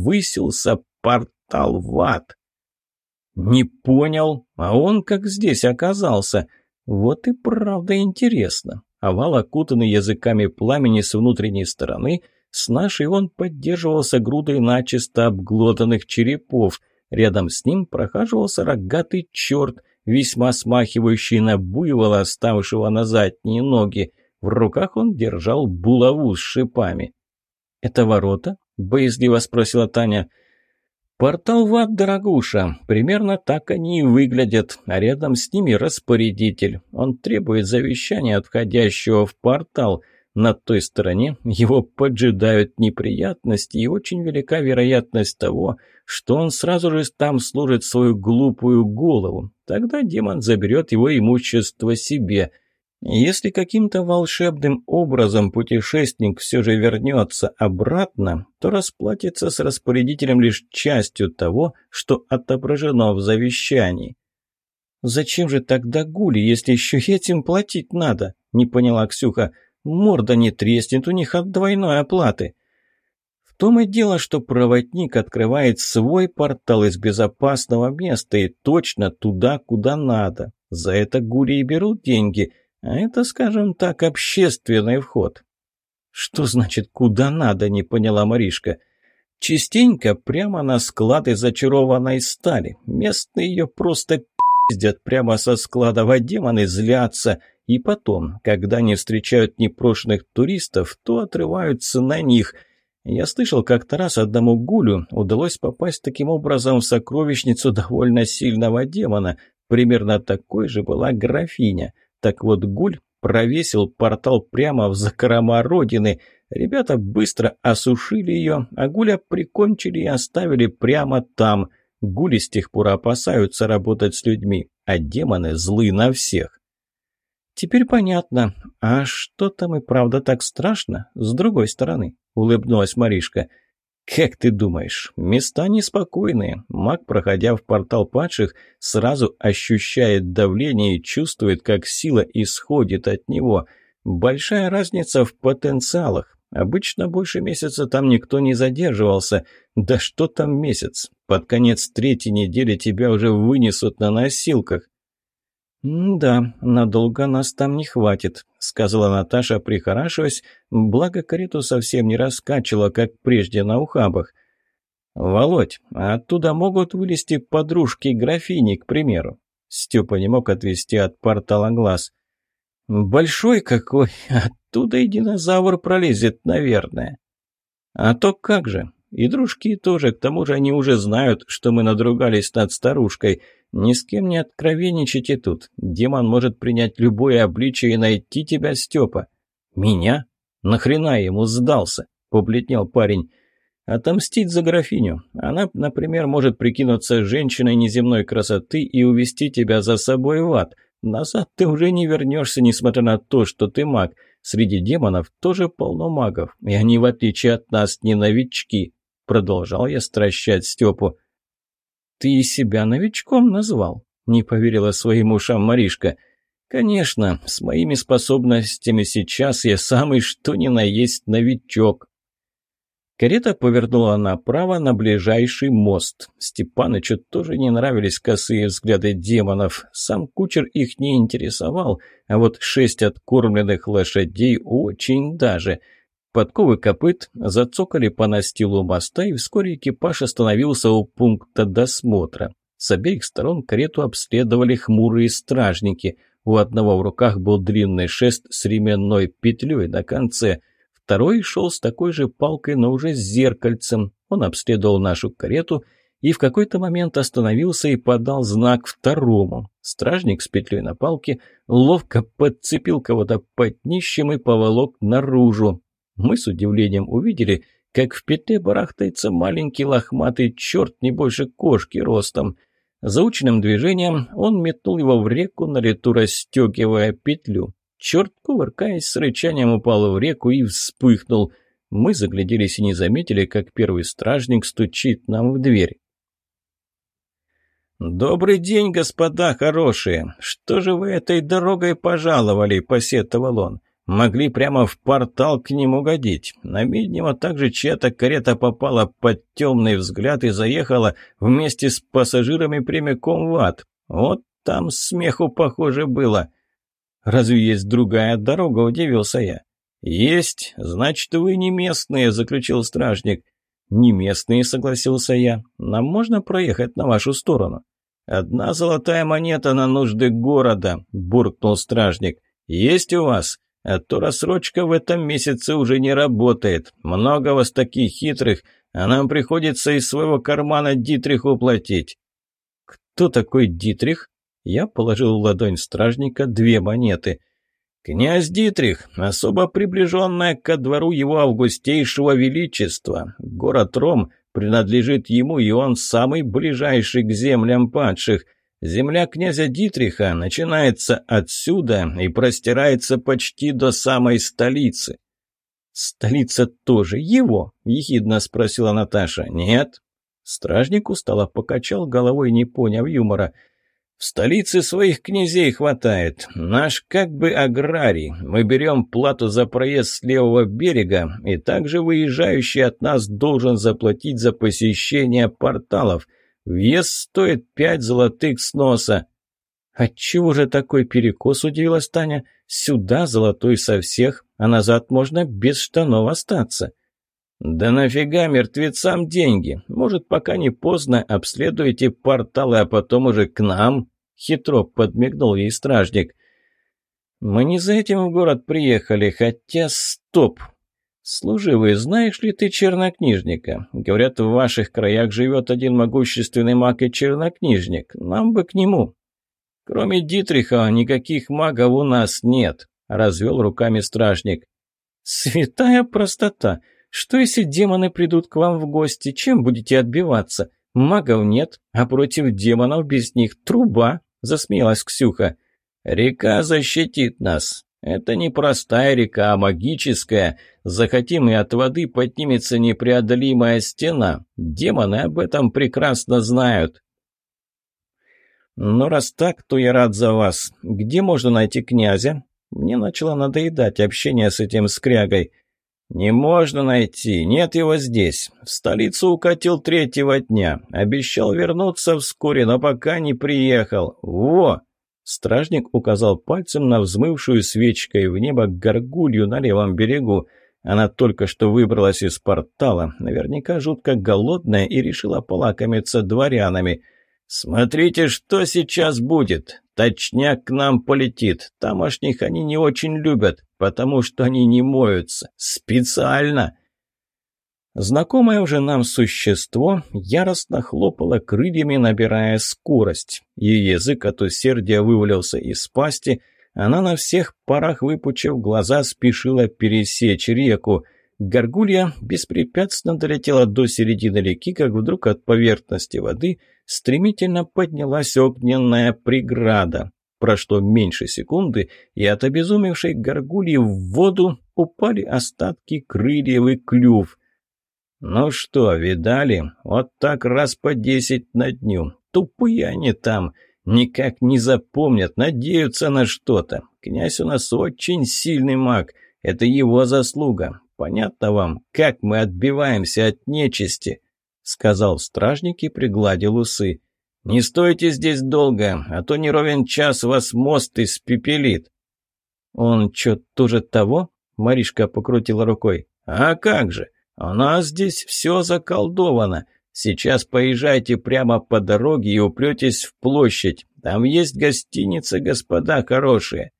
высился портал в ад. «Не понял, а он как здесь оказался? Вот и правда интересно». Овал, окутанный языками пламени с внутренней стороны, с нашей он поддерживался грудой начисто обглоданных черепов. Рядом с ним прохаживался рогатый черт, весьма смахивающий на буйвола, ставшего на задние ноги. В руках он держал булаву с шипами. «Это ворота?» — боязливо спросила Таня. «Портал в ад, дорогуша. Примерно так они и выглядят. А рядом с ними распорядитель. Он требует завещания от входящего в портал. На той стороне его поджидают неприятности, и очень велика вероятность того, что он сразу же там служит свою глупую голову. Тогда демон заберет его имущество себе». Если каким-то волшебным образом путешественник все же вернется обратно, то расплатится с распорядителем лишь частью того, что отображено в завещании. «Зачем же тогда гули, если еще этим платить надо?» – не поняла Ксюха. «Морда не треснет у них от двойной оплаты». В том и дело, что проводник открывает свой портал из безопасного места и точно туда, куда надо. За это гули и берут деньги – а это, скажем так, общественный вход. Что значит «куда надо», не поняла Маришка. Частенько прямо на склады зачарованной стали. Местные ее просто пиздят прямо со складов, а демоны злятся. И потом, когда они встречают непрошенных туристов, то отрываются на них. Я слышал, как-то раз одному гулю удалось попасть таким образом в сокровищницу довольно сильного демона. Примерно такой же была графиня. Так вот, Гуль провесил портал прямо в закрома родины. Ребята быстро осушили ее, а Гуля прикончили и оставили прямо там. Гули с тех пор опасаются работать с людьми, а демоны злы на всех. Теперь понятно. А что там и правда так страшно? С другой стороны, улыбнулась Маришка. «Как ты думаешь, места неспокойные. Маг, проходя в портал падших, сразу ощущает давление и чувствует, как сила исходит от него. Большая разница в потенциалах. Обычно больше месяца там никто не задерживался. Да что там месяц? Под конец третьей недели тебя уже вынесут на носилках. «Да, надолго нас там не хватит», — сказала Наташа, прихорашиваясь, благо карету совсем не раскачивала, как прежде на ухабах. «Володь, а оттуда могут вылезти подружки графини, к примеру?» Степа не мог отвести от портала глаз. «Большой какой! Оттуда и динозавр пролезет, наверное». «А то как же! И дружки тоже, к тому же они уже знают, что мы надругались над старушкой». «Ни с кем не откровенничайте тут. Демон может принять любое обличие и найти тебя, Степа». «Меня? Нахрена ему сдался?» — побледнел парень. «Отомстить за графиню. Она, например, может прикинуться женщиной неземной красоты и увести тебя за собой в ад. Назад ты уже не вернешься, несмотря на то, что ты маг. Среди демонов тоже полно магов, и они, в отличие от нас, не новички». Продолжал я стращать Степу. «Ты себя новичком назвал?» — не поверила своим ушам Маришка. «Конечно, с моими способностями сейчас я самый что ни на есть новичок». Карета повернула направо на ближайший мост. Степанычу тоже не нравились косые взгляды демонов. Сам кучер их не интересовал, а вот шесть откормленных лошадей очень даже – Подковы копыт зацокали по настилу моста, и вскоре экипаж остановился у пункта досмотра. С обеих сторон карету обследовали хмурые стражники. У одного в руках был длинный шест с ременной петлей на конце. Второй шел с такой же палкой, но уже с зеркальцем. Он обследовал нашу карету и в какой-то момент остановился и подал знак второму. Стражник с петлей на палке ловко подцепил кого-то под днищем и поволок наружу. Мы с удивлением увидели, как в петле барахтается маленький лохматый черт не больше кошки ростом. Заученным движением он метнул его в реку, на лету расстегивая петлю. Черт, кувыркаясь с рычанием, упал в реку и вспыхнул. Мы загляделись и не заметили, как первый стражник стучит нам в дверь. «Добрый день, господа хорошие! Что же вы этой дорогой пожаловали?» – посетовал он. Могли прямо в портал к ним угодить. На Видимо, также чья-то карета попала под темный взгляд и заехала вместе с пассажирами прямиком в ад. Вот там смеху, похоже, было. «Разве есть другая дорога?» – удивился я. «Есть. Значит, вы не местные», – заключил стражник. «Не местные», – согласился я. «Нам можно проехать на вашу сторону?» «Одна золотая монета на нужды города», – буркнул стражник. «Есть у вас?» А то рассрочка в этом месяце уже не работает. Много вас таких хитрых, а нам приходится из своего кармана Дитриху платить». «Кто такой Дитрих?» Я положил в ладонь стражника две монеты. «Князь Дитрих, особо приближенная ко двору его августейшего величества. Город Ром принадлежит ему, и он самый ближайший к землям падших». Земля князя Дитриха начинается отсюда и простирается почти до самой столицы. «Столица тоже его?» – ехидно спросила Наташа. «Нет». Стражник устало покачал головой, не поняв юмора. «В столице своих князей хватает. Наш как бы аграрий. Мы берем плату за проезд с левого берега, и также выезжающий от нас должен заплатить за посещение порталов – Вес стоит пять золотых с носа. Отчего же такой перекос, удивилась Таня? Сюда золотой со всех, а назад можно без штанов остаться. «Да нафига мертвецам деньги? Может, пока не поздно, обследуйте порталы, а потом уже к нам?» Хитро подмигнул ей стражник. «Мы не за этим в город приехали, хотя стоп!» «Служивый, знаешь ли ты чернокнижника? Говорят, в ваших краях живет один могущественный маг и чернокнижник. Нам бы к нему». «Кроме Дитриха, никаких магов у нас нет», — развел руками стражник. «Святая простота! Что если демоны придут к вам в гости? Чем будете отбиваться? Магов нет, а против демонов без них труба», — засмеялась Ксюха. «Река защитит нас. Это не простая река, а магическая. Захотим, и от воды поднимется непреодолимая стена. Демоны об этом прекрасно знают. Ну, раз так, то я рад за вас. Где можно найти князя? Мне начало надоедать общение с этим скрягой. «Не можно найти, нет его здесь. В столицу укатил третьего дня. Обещал вернуться вскоре, но пока не приехал. Во!» Стражник указал пальцем на взмывшую свечкой в небо горгулью на левом берегу. Она только что выбралась из портала, наверняка жутко голодная и решила полакомиться дворянами. «Смотрите, что сейчас будет! Точняк к нам полетит. Тамошних они не очень любят, потому что они не моются. Специально!» Знакомое уже нам существо яростно хлопало крыльями, набирая скорость. Ее язык от усердия вывалился из пасти. Она на всех парах, выпучив глаза, спешила пересечь реку. Горгулья беспрепятственно долетела до середины реки, как вдруг от поверхности воды стремительно поднялась огненная преграда. Прошло меньше секунды, и от обезумевшей горгульи в воду упали остатки крыльев и клюв. «Ну что, видали? Вот так раз по десять на дню. Тупые они там. Никак не запомнят, надеются на что-то. Князь у нас очень сильный маг. Это его заслуга. Понятно вам, как мы отбиваемся от нечисти?» Сказал стражник и пригладил усы. «Не стойте здесь долго, а то не ровен час вас мост испепелит». «Он что, тоже того?» — Маришка покрутила рукой. «А как же!» «У нас здесь все заколдовано. Сейчас поезжайте прямо по дороге и упретесь в площадь. Там есть гостиница, господа хорошие».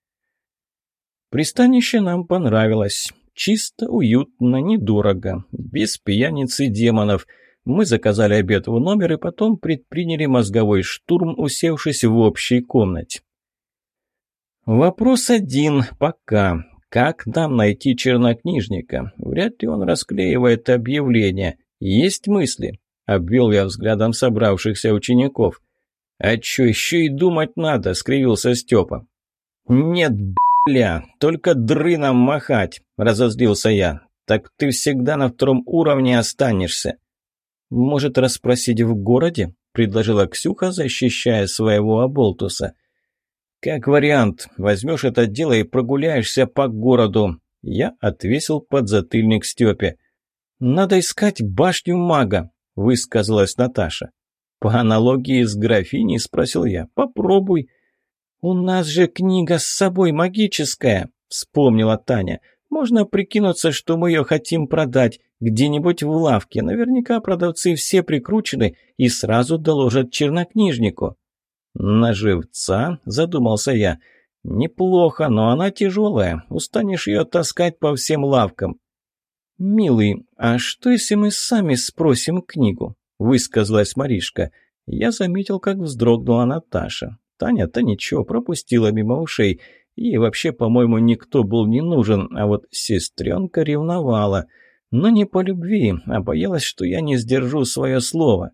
Пристанище нам понравилось. Чисто, уютно, недорого. Без пьяниц и демонов. Мы заказали обед в номер и потом предприняли мозговой штурм, усевшись в общей комнате. Вопрос один пока. Как нам найти чернокнижника? Вряд ли он расклеивает объявления. Есть мысли?» Обвел я взглядом собравшихся учеников. «А чё, еще и думать надо?» — скривился Степа. «Нет, бля, только дрыном махать!» — разозлился я. «Так ты всегда на втором уровне останешься». «Может, расспросить в городе?» — предложила Ксюха, защищая своего оболтуса. «Как вариант, возьмешь это дело и прогуляешься по городу». Я отвесил подзатыльник Степе. «Надо искать башню мага», — высказалась Наташа. «По аналогии с графиней?» — спросил я. «Попробуй». «У нас же книга с собой магическая», — вспомнила Таня. «Можно прикинуться, что мы ее хотим продать где-нибудь в лавке. Наверняка продавцы все прикручены и сразу доложат чернокнижнику». «На живца?» – задумался я. «Неплохо, но она тяжелая. Устанешь ее таскать по всем лавкам». «Милый, а что, если мы сами спросим книгу?» – высказалась Маришка. Я заметил, как вздрогнула Наташа. Таня-то ничего, пропустила мимо ушей. Ей вообще, по-моему, никто был не нужен, а вот сестренка ревновала. Но не по любви, а боялась, что я не сдержу свое слово.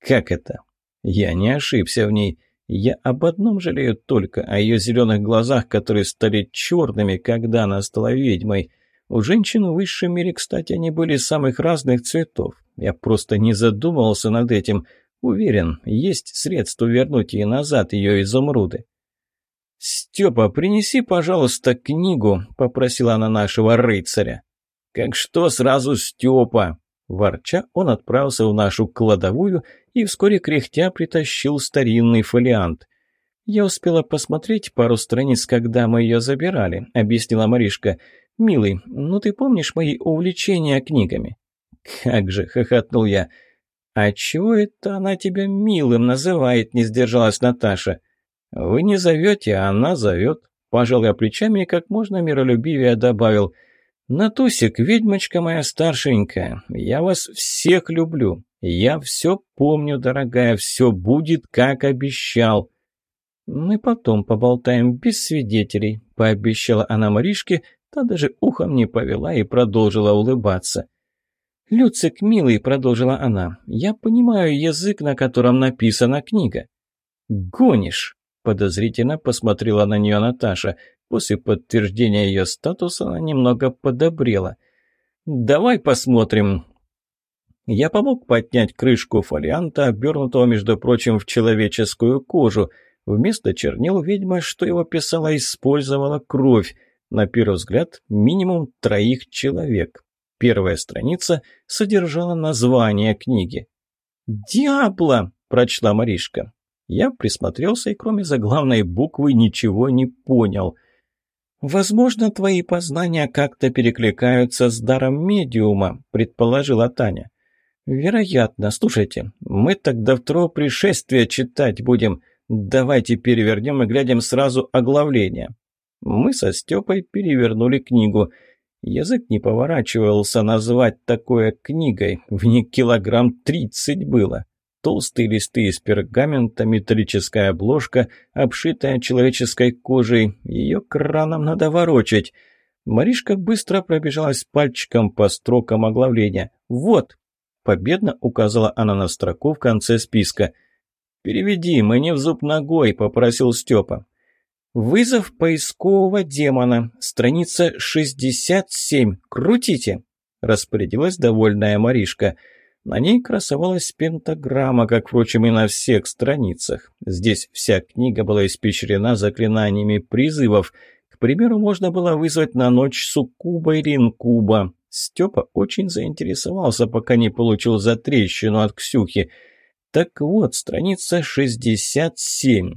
«Как это?» Я не ошибся в ней. Я об одном жалею только, о ее зеленых глазах, которые стали черными, когда она стала ведьмой. У женщин в высшем мире, кстати, они были самых разных цветов. Я просто не задумывался над этим. Уверен, есть средства вернуть ей назад ее изумруды. «Степа, принеси, пожалуйста, книгу», — попросила она нашего рыцаря. «Как что сразу Степа?» Ворча, он отправился в нашу кладовую и вскоре кряхтя притащил старинный фолиант. «Я успела посмотреть пару страниц, когда мы ее забирали», — объяснила Маришка. «Милый, ну ты помнишь мои увлечения книгами?» «Как же!» — хохотнул я. «А чего это она тебя милым называет?» — не сдержалась Наташа. «Вы не зовете, а она зовет». Пожал я плечами и как можно миролюбивее добавил — «Натусик, ведьмочка моя старшенькая, я вас всех люблю. Я все помню, дорогая, все будет, как обещал». «Мы потом поболтаем без свидетелей», — пообещала она Маришке, та даже ухом не повела и продолжила улыбаться. «Люцик, милый», — продолжила она, — «я понимаю язык, на котором написана книга». «Гонишь», — подозрительно посмотрела на нее Наташа. После подтверждения ее статуса она немного подобрела. «Давай посмотрим». Я помог поднять крышку фолианта, обернутого, между прочим, в человеческую кожу. Вместо чернил ведьма, что его писала, использовала кровь. На первый взгляд, минимум троих человек. Первая страница содержала название книги. «Диабло!» – прочла Маришка. Я присмотрелся и кроме заглавной буквы ничего не понял – «Возможно, твои познания как-то перекликаются с даром медиума», – предположила Таня. «Вероятно. Слушайте, мы тогда второго пришествия читать будем. Давайте перевернем и глядим сразу оглавление». Мы со Степой перевернули книгу. Язык не поворачивался назвать такое книгой. В ней килограмм тридцать было. Толстые листы из пергамента, металлическая обложка, обшитая человеческой кожей. Ее краном надо ворочать. Маришка быстро пробежалась пальчиком по строкам оглавления. «Вот!» – победно указала она на строку в конце списка. «Переведи, мы не в зуб ногой», – попросил Степа. «Вызов поискового демона. Страница 67. Крутите!» – распорядилась довольная Маришка. «Маришка». На ней красовалась пентаграмма, как, впрочем, и на всех страницах. Здесь вся книга была испещрена заклинаниями призывов. К примеру, можно было вызвать на ночь суккуба или инкуба. Степа очень заинтересовался, пока не получил затрещину от Ксюхи. Так вот, страница 67.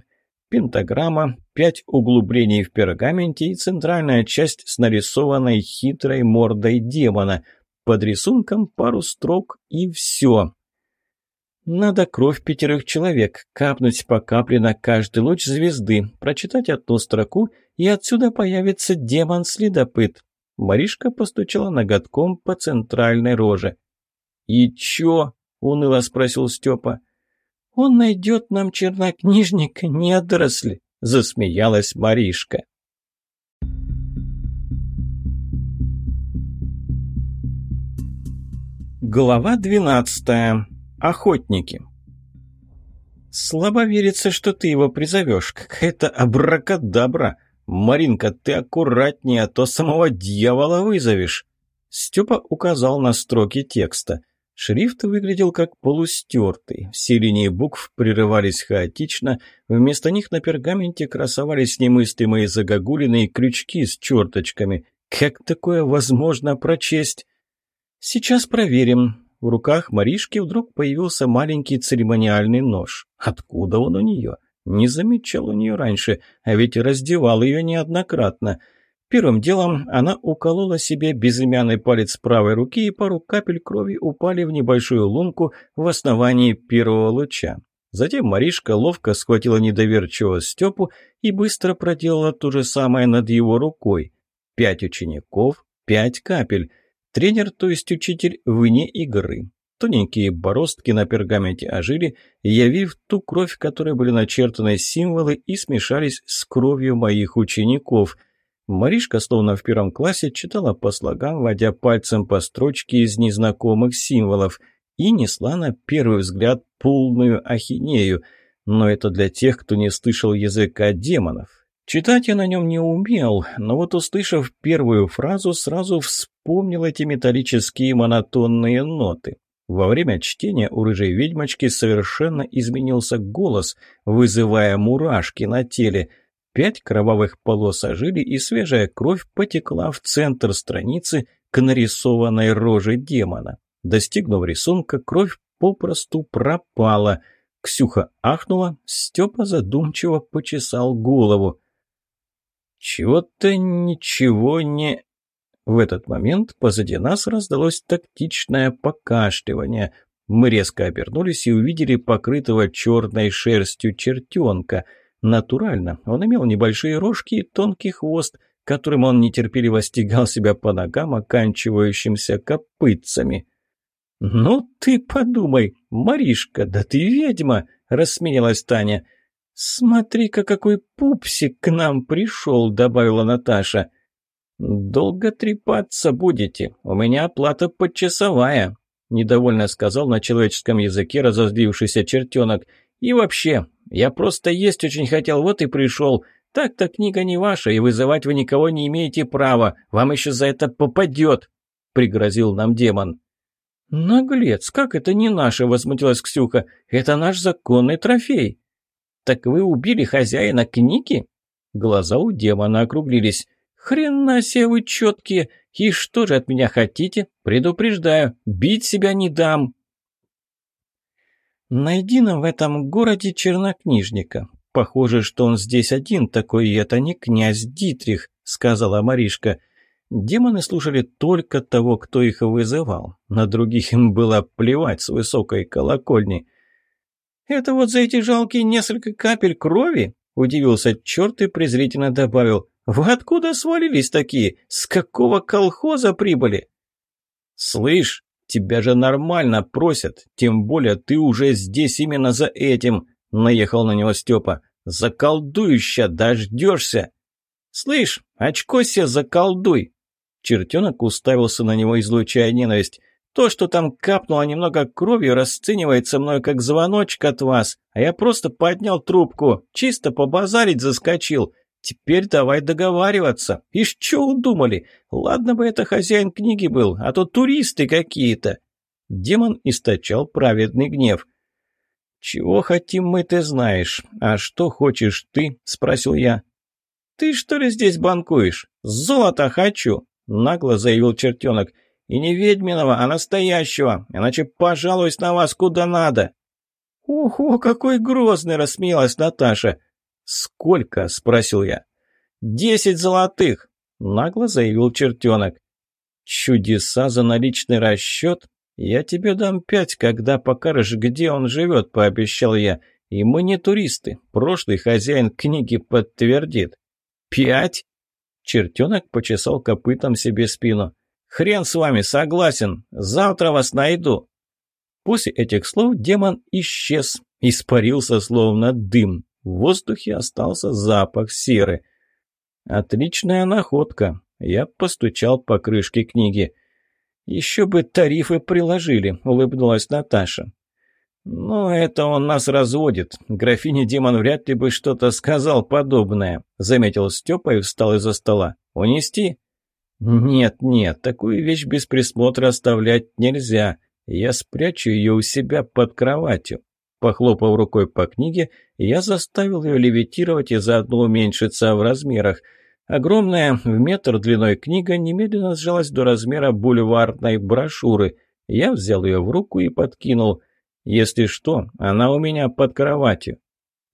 Пентаграмма, пять углублений в пергаменте и центральная часть с нарисованной хитрой мордой демона – под рисунком пару строк и все. Надо кровь пятерых человек, капнуть по капле на каждый луч звезды, прочитать одну строку, и отсюда появится демон-следопыт. Маришка постучала ноготком по центральной роже. «И чё?» — уныло спросил Степа. «Он найдет нам чернокнижника, недоросли», — засмеялась Маришка. Глава 12. Охотники. Слабо верится, что ты его призовешь. Какая-то абракадабра. Маринка, ты аккуратнее, а то самого дьявола вызовешь. Степа указал на строки текста. Шрифт выглядел как полустертый. Все линии букв прерывались хаотично. Вместо них на пергаменте красовались немыслимые загогулины и крючки с черточками. Как такое возможно прочесть? Сейчас проверим. В руках Маришки вдруг появился маленький церемониальный нож. Откуда он у нее? Не замечал у нее раньше, а ведь раздевал ее неоднократно. Первым делом она уколола себе безымянный палец правой руки, и пару капель крови упали в небольшую лунку в основании первого луча. Затем Маришка ловко схватила недоверчивого Степу и быстро проделала то же самое над его рукой. Пять учеников, пять капель. Тренер, то есть учитель, вне игры. Тоненькие бороздки на пергаменте ожили, явив ту кровь, которой были начертаны символы и смешались с кровью моих учеников – Маришка, словно в первом классе, читала по слогам, водя пальцем по строчке из незнакомых символов, и несла на первый взгляд полную ахинею. Но это для тех, кто не слышал языка демонов. Читать я на нем не умел, но вот услышав первую фразу, сразу вспомнил эти металлические монотонные ноты. Во время чтения у рыжей ведьмочки совершенно изменился голос, вызывая мурашки на теле – Пять кровавых полос ожили, и свежая кровь потекла в центр страницы к нарисованной роже демона. Достигнув рисунка, кровь попросту пропала. Ксюха ахнула, Степа задумчиво почесал голову. «Чего-то ничего не...» В этот момент позади нас раздалось тактичное покашливание. Мы резко обернулись и увидели покрытого черной шерстью чертенка — Натурально, он имел небольшие рожки и тонкий хвост, которым он нетерпеливо стегал себя по ногам, оканчивающимся копытцами. «Ну ты подумай, Маришка, да ты ведьма!» – рассмеялась Таня. «Смотри-ка, какой пупсик к нам пришел!» – добавила Наташа. «Долго трепаться будете, у меня оплата подчасовая», – недовольно сказал на человеческом языке разозлившийся чертенок. «И вообще, я просто есть очень хотел, вот и пришел. Так-то книга не ваша, и вызывать вы никого не имеете права. Вам еще за это попадет», — пригрозил нам демон. «Наглец, как это не наше?» — возмутилась Ксюха. «Это наш законный трофей». «Так вы убили хозяина книги?» Глаза у демона округлились. «Хрена себе вы четкие! И что же от меня хотите? Предупреждаю, бить себя не дам!» «Найди нам в этом городе чернокнижника. Похоже, что он здесь один такой, и это не князь Дитрих», — сказала Маришка. Демоны слушали только того, кто их вызывал. На других им было плевать с высокой колокольни. «Это вот за эти жалкие несколько капель крови?» — удивился черт и презрительно добавил. «Вы откуда свалились такие? С какого колхоза прибыли?» «Слышь, Тебя же нормально просят, тем более ты уже здесь именно за этим», — наехал на него Степа. «Заколдующа, дождешься!» «Слышь, очко себе заколдуй!» Чертенок уставился на него, излучая ненависть. «То, что там капнуло немного крови, расценивается мной как звоночек от вас, а я просто поднял трубку, чисто побазарить заскочил. Теперь давай договариваться. Ишь, что удумали? Ладно бы это хозяин книги был, а то туристы какие-то. Демон источал праведный гнев. «Чего хотим мы, ты знаешь. А что хочешь ты?» – спросил я. «Ты что ли здесь банкуешь? Золото хочу!» – нагло заявил чертенок. «И не ведьминого, а настоящего, иначе пожалуюсь на вас куда надо!» «Ого, какой грозный!» – рассмеялась Наташа. «Сколько?» – спросил я. «Десять золотых!» – нагло заявил чертенок. «Чудеса за наличный расчет? Я тебе дам пять, когда покажешь, где он живет», – пообещал я. «И мы не туристы. Прошлый хозяин книги подтвердит». «Пять?» Чертенок почесал копытом себе спину. «Хрен с вами, согласен. Завтра вас найду». После этих слов демон исчез, испарился словно дым. В воздухе остался запах серы. «Отличная находка!» Я постучал по крышке книги. «Еще бы тарифы приложили», — улыбнулась Наташа. «Ну, это он нас разводит. Графине Демон вряд ли бы что-то сказал подобное», — заметил Степа и встал из-за стола. «Унести?» «Нет, нет, такую вещь без присмотра оставлять нельзя. Я спрячу ее у себя под кроватью. Похлопав рукой по книге, я заставил ее левитировать и заодно уменьшиться в размерах. Огромная в метр длиной книга немедленно сжалась до размера бульварной брошюры. Я взял ее в руку и подкинул. «Если что, она у меня под кроватью».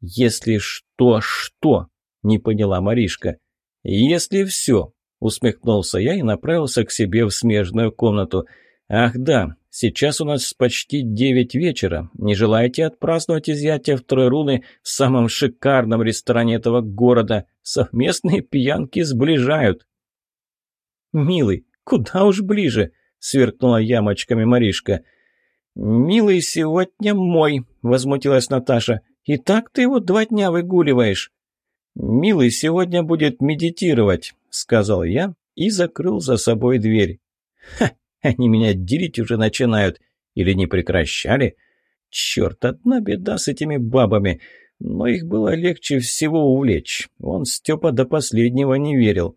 «Если что, что?» — не поняла Маришка. «Если все», — усмехнулся я и направился к себе в смежную комнату. «Ах да, сейчас у нас почти девять вечера. Не желаете отпраздновать изъятие второй руны в самом шикарном ресторане этого города? Совместные пьянки сближают». «Милый, куда уж ближе?» — сверкнула ямочками Маришка. «Милый сегодня мой», — возмутилась Наташа. «И так ты его два дня выгуливаешь». «Милый сегодня будет медитировать», — сказал я и закрыл за собой дверь. «Ха, они меня делить уже начинают. Или не прекращали? Черт, одна беда с этими бабами. Но их было легче всего увлечь. Он, Степа, до последнего не верил.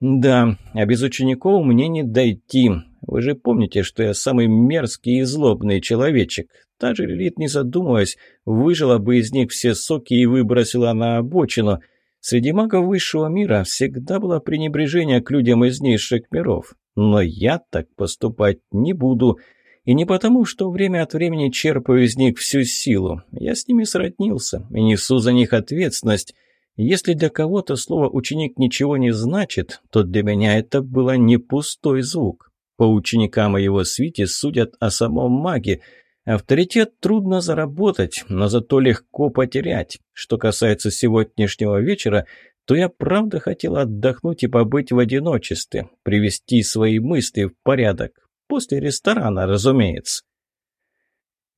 Да, а без учеников мне не дойти. Вы же помните, что я самый мерзкий и злобный человечек. Та же Лилит, не задумываясь, выжила бы из них все соки и выбросила на обочину — Среди магов высшего мира всегда было пренебрежение к людям из низших миров. Но я так поступать не буду. И не потому, что время от времени черпаю из них всю силу. Я с ними сроднился и несу за них ответственность. Если для кого-то слово «ученик» ничего не значит, то для меня это было не пустой звук. По ученикам и его свите судят о самом маге – Авторитет трудно заработать, но зато легко потерять. Что касается сегодняшнего вечера, то я правда хотел отдохнуть и побыть в одиночестве, привести свои мысли в порядок. После ресторана, разумеется.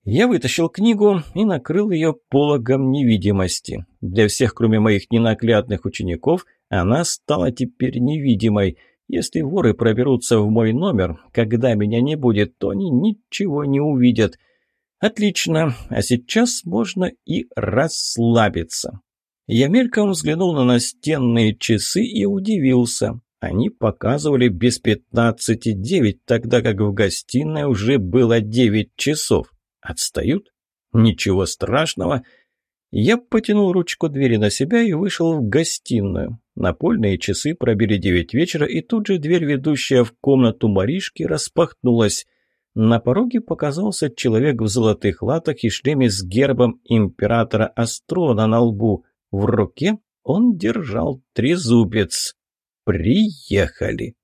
Я вытащил книгу и накрыл ее пологом невидимости. Для всех, кроме моих ненаглядных учеников, она стала теперь невидимой. Если воры проберутся в мой номер, когда меня не будет, то они ничего не увидят – Отлично, а сейчас можно и расслабиться. Я мельком взглянул на настенные часы и удивился. Они показывали без пятнадцати девять, тогда как в гостиной уже было девять часов. Отстают? Ничего страшного. Я потянул ручку двери на себя и вышел в гостиную. Напольные часы пробили девять вечера, и тут же дверь, ведущая в комнату Маришки, распахнулась. На пороге показался человек в золотых латах и шлеме с гербом императора Астрона на лбу. В руке он держал трезубец. «Приехали!»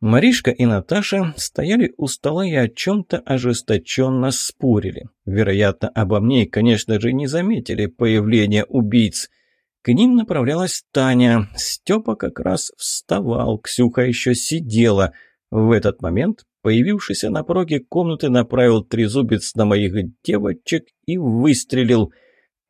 Маришка и Наташа стояли у стола и о чем-то ожесточенно спорили. Вероятно, обо мне, конечно же, не заметили появления убийц. К ним направлялась Таня. Степа как раз вставал, Ксюха еще сидела. В этот момент Появившийся на пороге комнаты направил трезубец на моих девочек и выстрелил.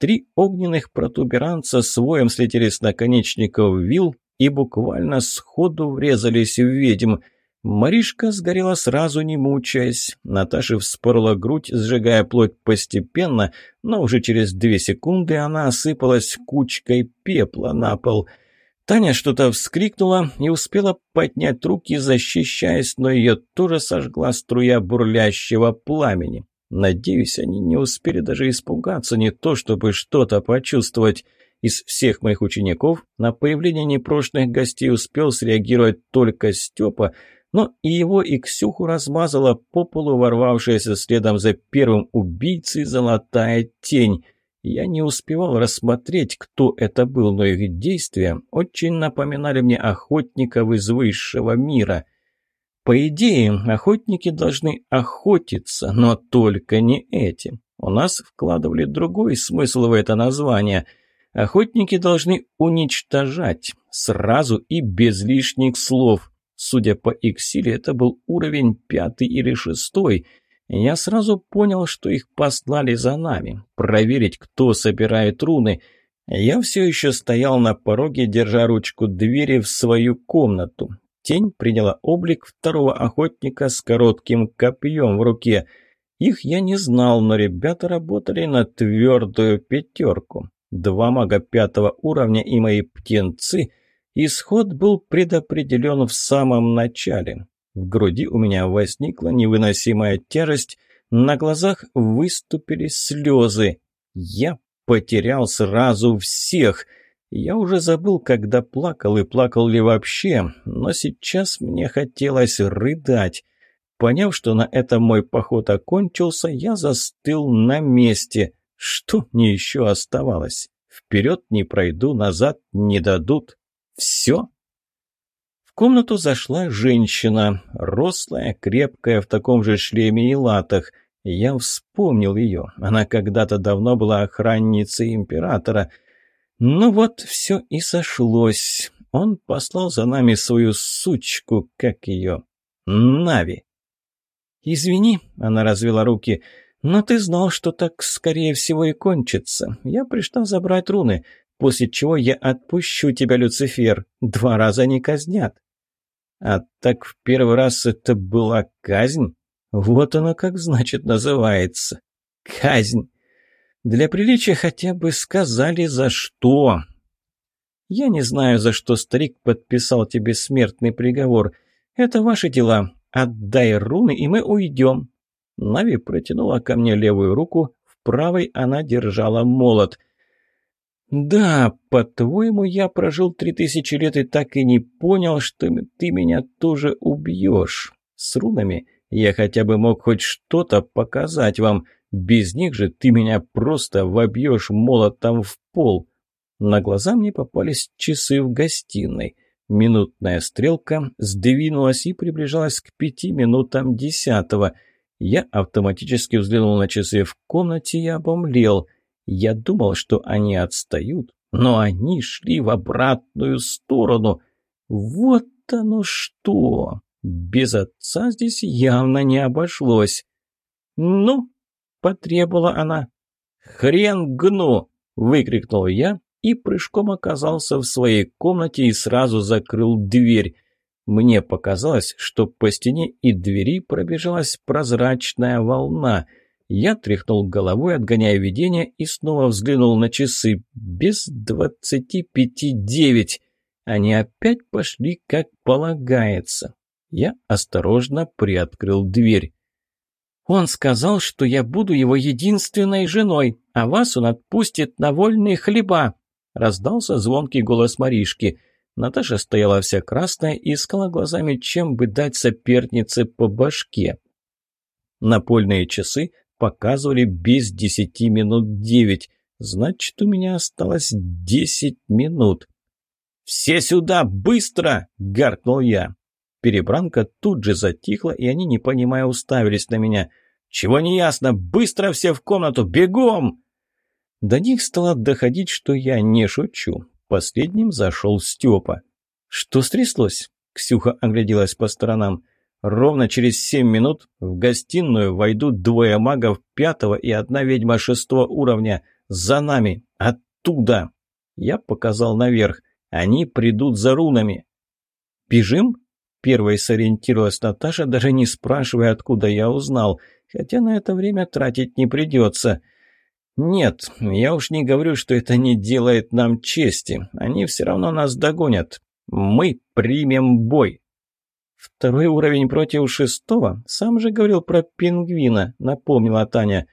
Три огненных протуберанца с воем слетели с наконечников вил и буквально сходу врезались в ведьм. Маришка сгорела сразу, не мучаясь. Наташа вспорола грудь, сжигая плоть постепенно, но уже через две секунды она осыпалась кучкой пепла на пол — Таня что-то вскрикнула и успела поднять руки, защищаясь, но ее тоже сожгла струя бурлящего пламени. Надеюсь, они не успели даже испугаться, не то чтобы что-то почувствовать. Из всех моих учеников на появление непрошенных гостей успел среагировать только Степа, но и его, и Ксюху размазала по полу ворвавшаяся следом за первым убийцей золотая тень. Я не успевал рассмотреть, кто это был, но их действия очень напоминали мне охотников из высшего мира. По идее, охотники должны охотиться, но только не эти. У нас вкладывали другой смысл в это название. Охотники должны уничтожать, сразу и без лишних слов. Судя по их силе, это был уровень пятый или шестой – я сразу понял, что их послали за нами, проверить, кто собирает руны. Я все еще стоял на пороге, держа ручку двери в свою комнату. Тень приняла облик второго охотника с коротким копьем в руке. Их я не знал, но ребята работали на твердую пятерку. Два мага пятого уровня и мои птенцы. Исход был предопределен в самом начале. В груди у меня возникла невыносимая тяжесть, на глазах выступили слезы. Я потерял сразу всех. Я уже забыл, когда плакал и плакал ли вообще, но сейчас мне хотелось рыдать. Поняв, что на этом мой поход окончился, я застыл на месте. Что мне еще оставалось? Вперед не пройду, назад не дадут. Все? Комнату зашла женщина, рослая, крепкая, в таком же шлеме и латах. Я вспомнил ее. Она когда-то давно была охранницей императора. Ну вот, все и сошлось. Он послал за нами свою сучку, как ее, Нави. «Извини», — она развела руки, — «но ты знал, что так, скорее всего, и кончится. Я пришла забрать руны, после чего я отпущу тебя, Люцифер. Два раза не казнят». «А так в первый раз это была казнь? Вот оно как значит называется. Казнь. Для приличия хотя бы сказали, за что». «Я не знаю, за что старик подписал тебе смертный приговор. Это ваши дела. «Отдай руны, и мы уйдем». Нави протянула ко мне левую руку, в правой она держала молот. «Да, по-твоему, я прожил три тысячи лет и так и не понял, что ты меня тоже убьешь. С рунами я хотя бы мог хоть что-то показать вам. Без них же ты меня просто вобьешь молотом в пол». На глаза мне попались часы в гостиной. Минутная стрелка сдвинулась и приближалась к пяти минутам десятого. Я автоматически взглянул на часы в комнате и обомлел. Я думал, что они отстают, но они шли в обратную сторону. Вот оно что! Без отца здесь явно не обошлось. «Ну?» — потребовала она. «Хрен гну!» — выкрикнул я и прыжком оказался в своей комнате и сразу закрыл дверь. Мне показалось, что по стене и двери пробежалась прозрачная волна. Я тряхнул головой, отгоняя видение, и снова взглянул на часы. Без двадцати пяти девять. Они опять пошли, как полагается. Я осторожно приоткрыл дверь. Он сказал, что я буду его единственной женой, а вас он отпустит на вольные хлеба. Раздался звонкий голос Маришки. Наташа стояла вся красная и искала глазами, чем бы дать сопернице по башке. Напольные часы показывали без десяти минут девять. Значит, у меня осталось десять минут. «Все сюда, быстро!» — гаркнул я. Перебранка тут же затихла, и они, не понимая, уставились на меня. «Чего не ясно? Быстро все в комнату! Бегом!» До них стало доходить, что я не шучу. Последним зашел Степа. «Что стряслось?» Ксюха огляделась по сторонам. «Ровно через семь минут в гостиную войдут двое магов пятого и одна ведьма шестого уровня. За нами! Оттуда!» Я показал наверх. «Они придут за рунами». «Бежим?» Первой сориентировалась Наташа, даже не спрашивая, откуда я узнал. Хотя на это время тратить не придется. «Нет, я уж не говорю, что это не делает нам чести. Они все равно нас догонят. Мы примем бой». «Второй уровень против шестого? Сам же говорил про пингвина», — напомнила Таня.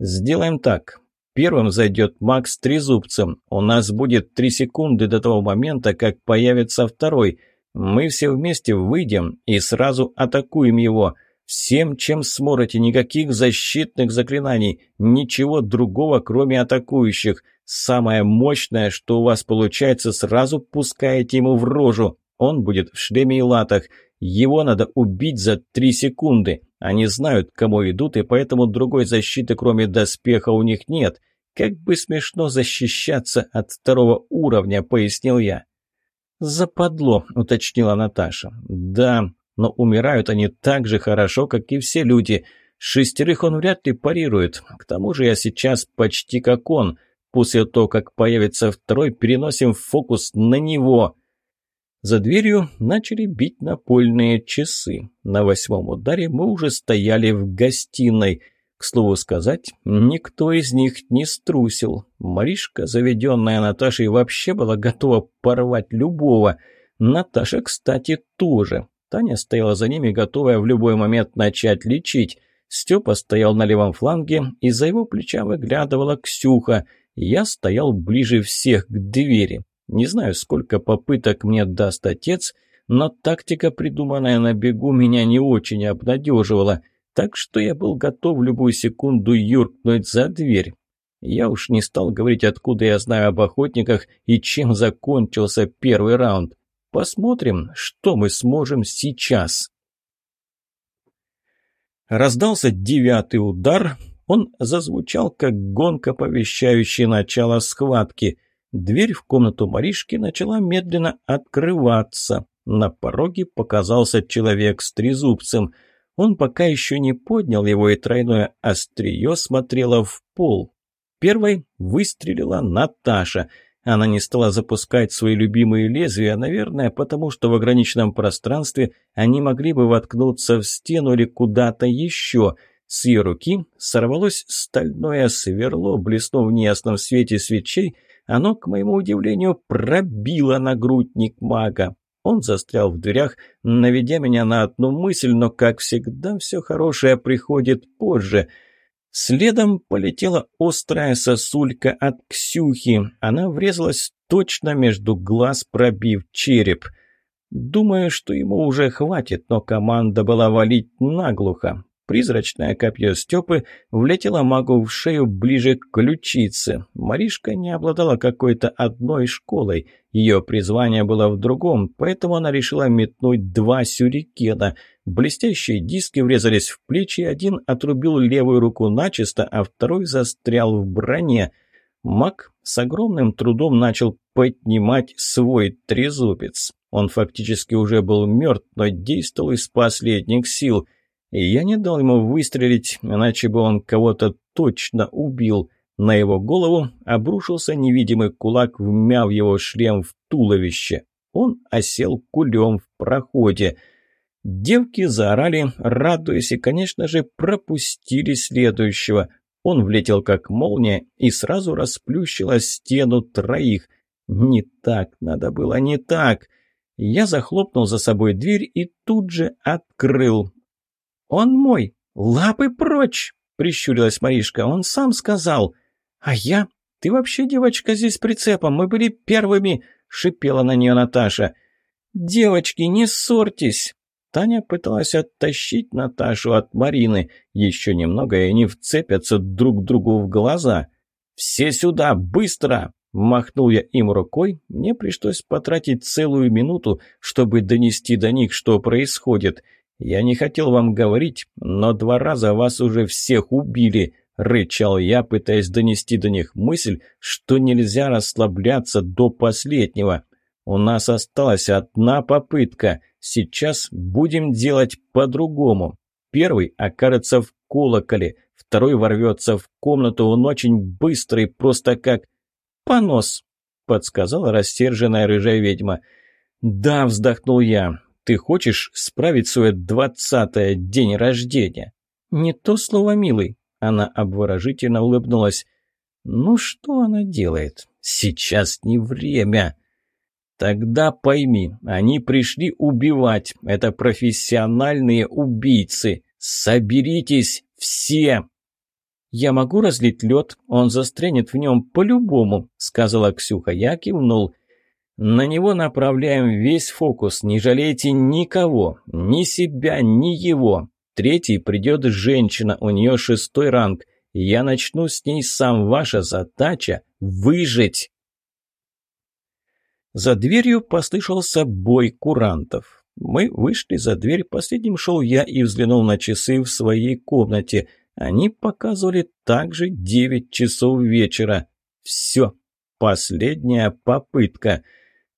«Сделаем так. Первым зайдет Макс Трезубцем. У нас будет три секунды до того момента, как появится второй. Мы все вместе выйдем и сразу атакуем его». Всем, чем сможете, никаких защитных заклинаний, ничего другого, кроме атакующих. Самое мощное, что у вас получается, сразу пускаете ему в рожу. Он будет в шлеме и латах. Его надо убить за три секунды. Они знают, кому идут, и поэтому другой защиты, кроме доспеха, у них нет. Как бы смешно защищаться от второго уровня, пояснил я. «Западло», — уточнила Наташа. «Да, но умирают они так же хорошо, как и все люди. Шестерых он вряд ли парирует. К тому же я сейчас почти как он. После того, как появится второй, переносим фокус на него. За дверью начали бить напольные часы. На восьмом ударе мы уже стояли в гостиной. К слову сказать, никто из них не струсил. Маришка, заведенная Наташей, вообще была готова порвать любого. Наташа, кстати, тоже. Таня стояла за ними, готовая в любой момент начать лечить. Степа стоял на левом фланге, и за его плеча выглядывала Ксюха. Я стоял ближе всех к двери. Не знаю, сколько попыток мне даст отец, но тактика, придуманная на бегу, меня не очень обнадеживала, так что я был готов в любую секунду юркнуть за дверь. Я уж не стал говорить, откуда я знаю об охотниках и чем закончился первый раунд. Посмотрим, что мы сможем сейчас. Раздался девятый удар. Он зазвучал, как гонка, повещающая начало схватки. Дверь в комнату Маришки начала медленно открываться. На пороге показался человек с трезубцем. Он пока еще не поднял его, и тройное острие смотрело в пол. Первой выстрелила Наташа — она не стала запускать свои любимые лезвия, наверное, потому что в ограниченном пространстве они могли бы воткнуться в стену или куда-то еще. С ее руки сорвалось стальное сверло, блеснув в неясном свете свечей, оно, к моему удивлению, пробило нагрудник мага. Он застрял в дверях, наведя меня на одну мысль, но, как всегда, все хорошее приходит позже — Следом полетела острая сосулька от Ксюхи. Она врезалась точно между глаз, пробив череп. Думаю, что ему уже хватит, но команда была валить наглухо. Призрачное копье Степы влетело магу в шею ближе к ключице. Маришка не обладала какой-то одной школой. Ее призвание было в другом, поэтому она решила метнуть два сюрикена. Блестящие диски врезались в плечи, один отрубил левую руку начисто, а второй застрял в броне. Маг с огромным трудом начал поднимать свой трезубец. Он фактически уже был мертв, но действовал из последних сил – я не дал ему выстрелить, иначе бы он кого-то точно убил. На его голову обрушился невидимый кулак, вмяв его шлем в туловище. Он осел кулем в проходе. Девки заорали, радуясь, и, конечно же, пропустили следующего. Он влетел как молния и сразу расплющила стену троих. Не так надо было, не так. Я захлопнул за собой дверь и тут же открыл. «Он мой! Лапы прочь!» — прищурилась Маришка. «Он сам сказал!» «А я? Ты вообще девочка здесь прицепом, мы были первыми!» — шипела на нее Наташа. «Девочки, не ссорьтесь!» Таня пыталась оттащить Наташу от Марины. Еще немного, и они вцепятся друг другу в глаза. «Все сюда, быстро!» Махнул я им рукой. Мне пришлось потратить целую минуту, чтобы донести до них, что происходит. «Я не хотел вам говорить, но два раза вас уже всех убили», — рычал я, пытаясь донести до них мысль, что нельзя расслабляться до последнего. «У нас осталась одна попытка. Сейчас будем делать по-другому. Первый окажется в колоколе, второй ворвется в комнату, он очень быстрый, просто как понос», — подсказала рассерженная рыжая ведьма. «Да», — вздохнул я, ты хочешь справить свое двадцатое день рождения?» «Не то слово, милый», — она обворожительно улыбнулась. «Ну что она делает? Сейчас не время». «Тогда пойми, они пришли убивать. Это профессиональные убийцы. Соберитесь все!» «Я могу разлить лед, он застрянет в нем по-любому», — сказала Ксюха. Я кивнул. На него направляем весь фокус, не жалейте никого, ни себя, ни его. Третий придет женщина, у нее шестой ранг. Я начну с ней сам, ваша задача – выжить. За дверью послышался бой курантов. Мы вышли за дверь, последним шел я и взглянул на часы в своей комнате. Они показывали также девять часов вечера. Все, последняя попытка –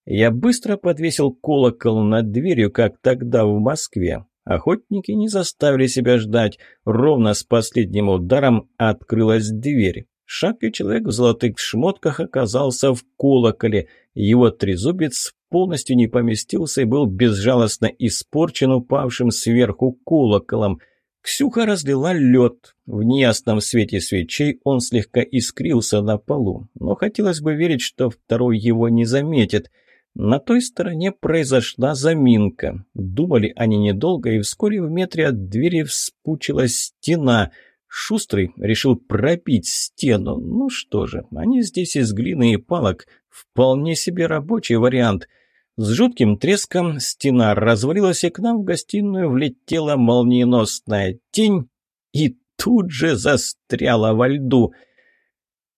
я быстро подвесил колокол над дверью, как тогда в Москве. Охотники не заставили себя ждать. Ровно с последним ударом открылась дверь. Шаг и человек в золотых шмотках оказался в колоколе. Его трезубец полностью не поместился и был безжалостно испорчен упавшим сверху колоколом. Ксюха разлила лед. В неясном свете свечей он слегка искрился на полу. Но хотелось бы верить, что второй его не заметит – На той стороне произошла заминка. Думали они недолго, и вскоре в метре от двери вспучилась стена. Шустрый решил пропить стену. Ну что же, они здесь из глины и палок. Вполне себе рабочий вариант. С жутким треском стена развалилась, и к нам в гостиную влетела молниеносная тень и тут же застряла во льду.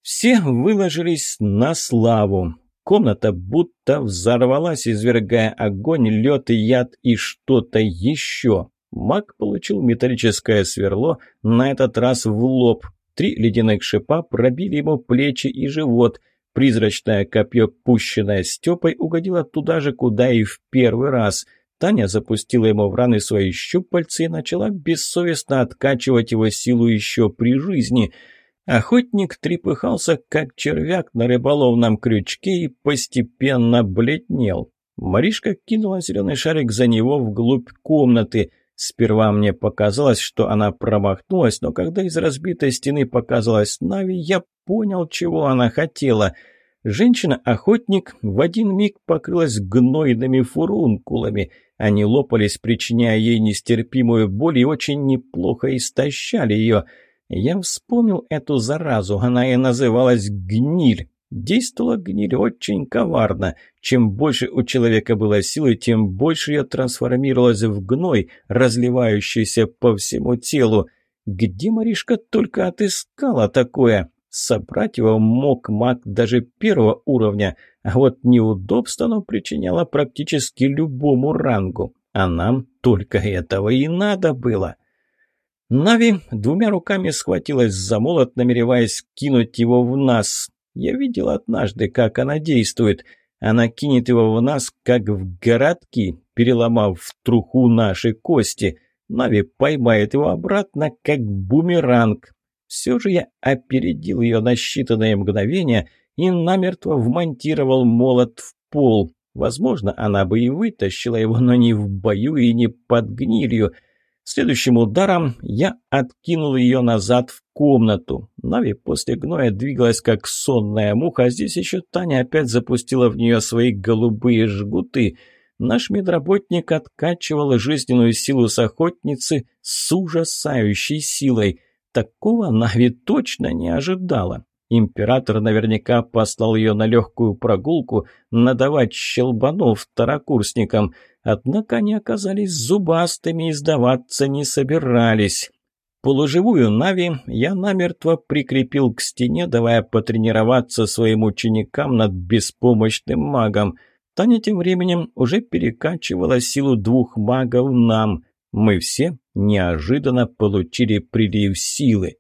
Все выложились на славу. Комната будто взорвалась, извергая огонь, лед, яд и что-то еще. Маг получил металлическое сверло, на этот раз в лоб. Три ледяных шипа пробили ему плечи и живот. Призрачное копье, пущенное Степой, угодило туда же, куда и в первый раз. Таня запустила ему в раны свои щупальцы и начала бессовестно откачивать его силу еще при жизни – Охотник трепыхался, как червяк на рыболовном крючке и постепенно бледнел. Маришка кинула зеленый шарик за него вглубь комнаты. Сперва мне показалось, что она промахнулась, но когда из разбитой стены показалась Нави, я понял, чего она хотела. Женщина-охотник в один миг покрылась гнойными фурункулами. Они лопались, причиняя ей нестерпимую боль и очень неплохо истощали ее – я вспомнил эту заразу, она и называлась гниль. Действовала гниль очень коварно. Чем больше у человека было силы, тем больше ее трансформировалась в гной, разливающийся по всему телу. Где Маришка только отыскала такое? Собрать его мог маг даже первого уровня, а вот неудобство оно причиняло практически любому рангу. А нам только этого и надо было. Нави двумя руками схватилась за молот, намереваясь кинуть его в нас. Я видел однажды, как она действует. Она кинет его в нас, как в городки, переломав в труху наши кости. Нави поймает его обратно, как бумеранг. Все же я опередил ее на считанные мгновения и намертво вмонтировал молот в пол. Возможно, она бы и вытащила его, но не в бою и не под гнилью. Следующим ударом я откинул ее назад в комнату. Нави после гноя двигалась как сонная муха, а здесь еще Таня опять запустила в нее свои голубые жгуты. Наш медработник откачивал жизненную силу с охотницы с ужасающей силой. Такого Нави точно не ожидала. Император наверняка послал ее на легкую прогулку надавать щелбанов второкурсникам – Однако они оказались зубастыми и сдаваться не собирались. Полуживую Нави я намертво прикрепил к стене, давая потренироваться своим ученикам над беспомощным магом. Таня тем временем уже перекачивала силу двух магов нам. Мы все неожиданно получили прилив силы.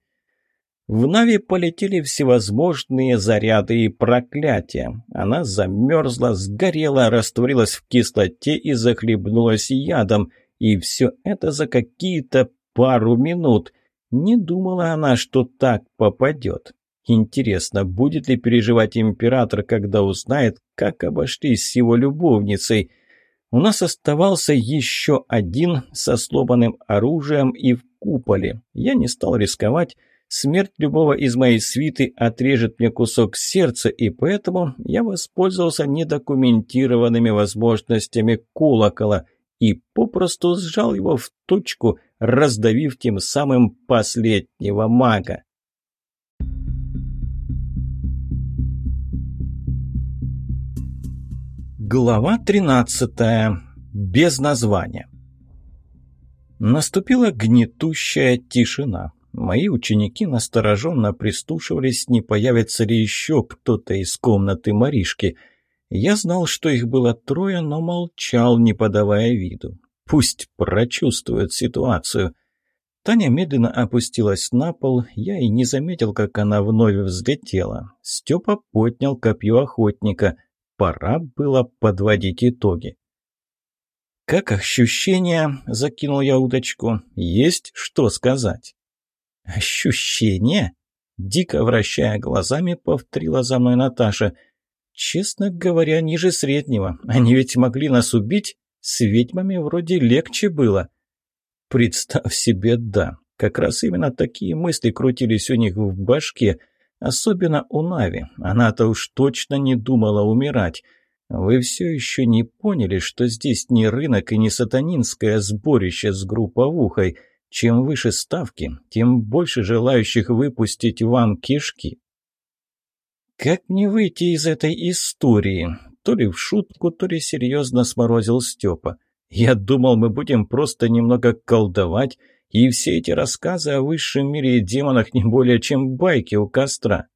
В Нави полетели всевозможные заряды и проклятия. Она замерзла, сгорела, растворилась в кислоте и захлебнулась ядом. И все это за какие-то пару минут. Не думала она, что так попадет. Интересно, будет ли переживать император, когда узнает, как обошлись с его любовницей? У нас оставался еще один со сломанным оружием и в куполе. Я не стал рисковать, Смерть любого из моей свиты отрежет мне кусок сердца, и поэтому я воспользовался недокументированными возможностями колокола и попросту сжал его в точку, раздавив тем самым последнего мага. Глава 13. Без названия. Наступила гнетущая тишина. Мои ученики настороженно пристушивались, не появится ли еще кто-то из комнаты Маришки. Я знал, что их было трое, но молчал, не подавая виду. Пусть прочувствуют ситуацию. Таня медленно опустилась на пол, я и не заметил, как она вновь взлетела. Степа поднял копье охотника. Пора было подводить итоги. «Как ощущения?» – закинул я удочку. «Есть что сказать?» «Ощущение?» Дико вращая глазами, повторила за мной Наташа. «Честно говоря, ниже среднего. Они ведь могли нас убить. С ведьмами вроде легче было». «Представь себе, да. Как раз именно такие мысли крутились у них в башке. Особенно у Нави. Она-то уж точно не думала умирать». Вы все еще не поняли, что здесь не рынок и не сатанинское сборище с групповухой. Чем выше ставки, тем больше желающих выпустить вам кишки. Как мне выйти из этой истории? То ли в шутку, то ли серьезно сморозил Степа. Я думал, мы будем просто немного колдовать, и все эти рассказы о высшем мире и демонах не более чем байки у костра.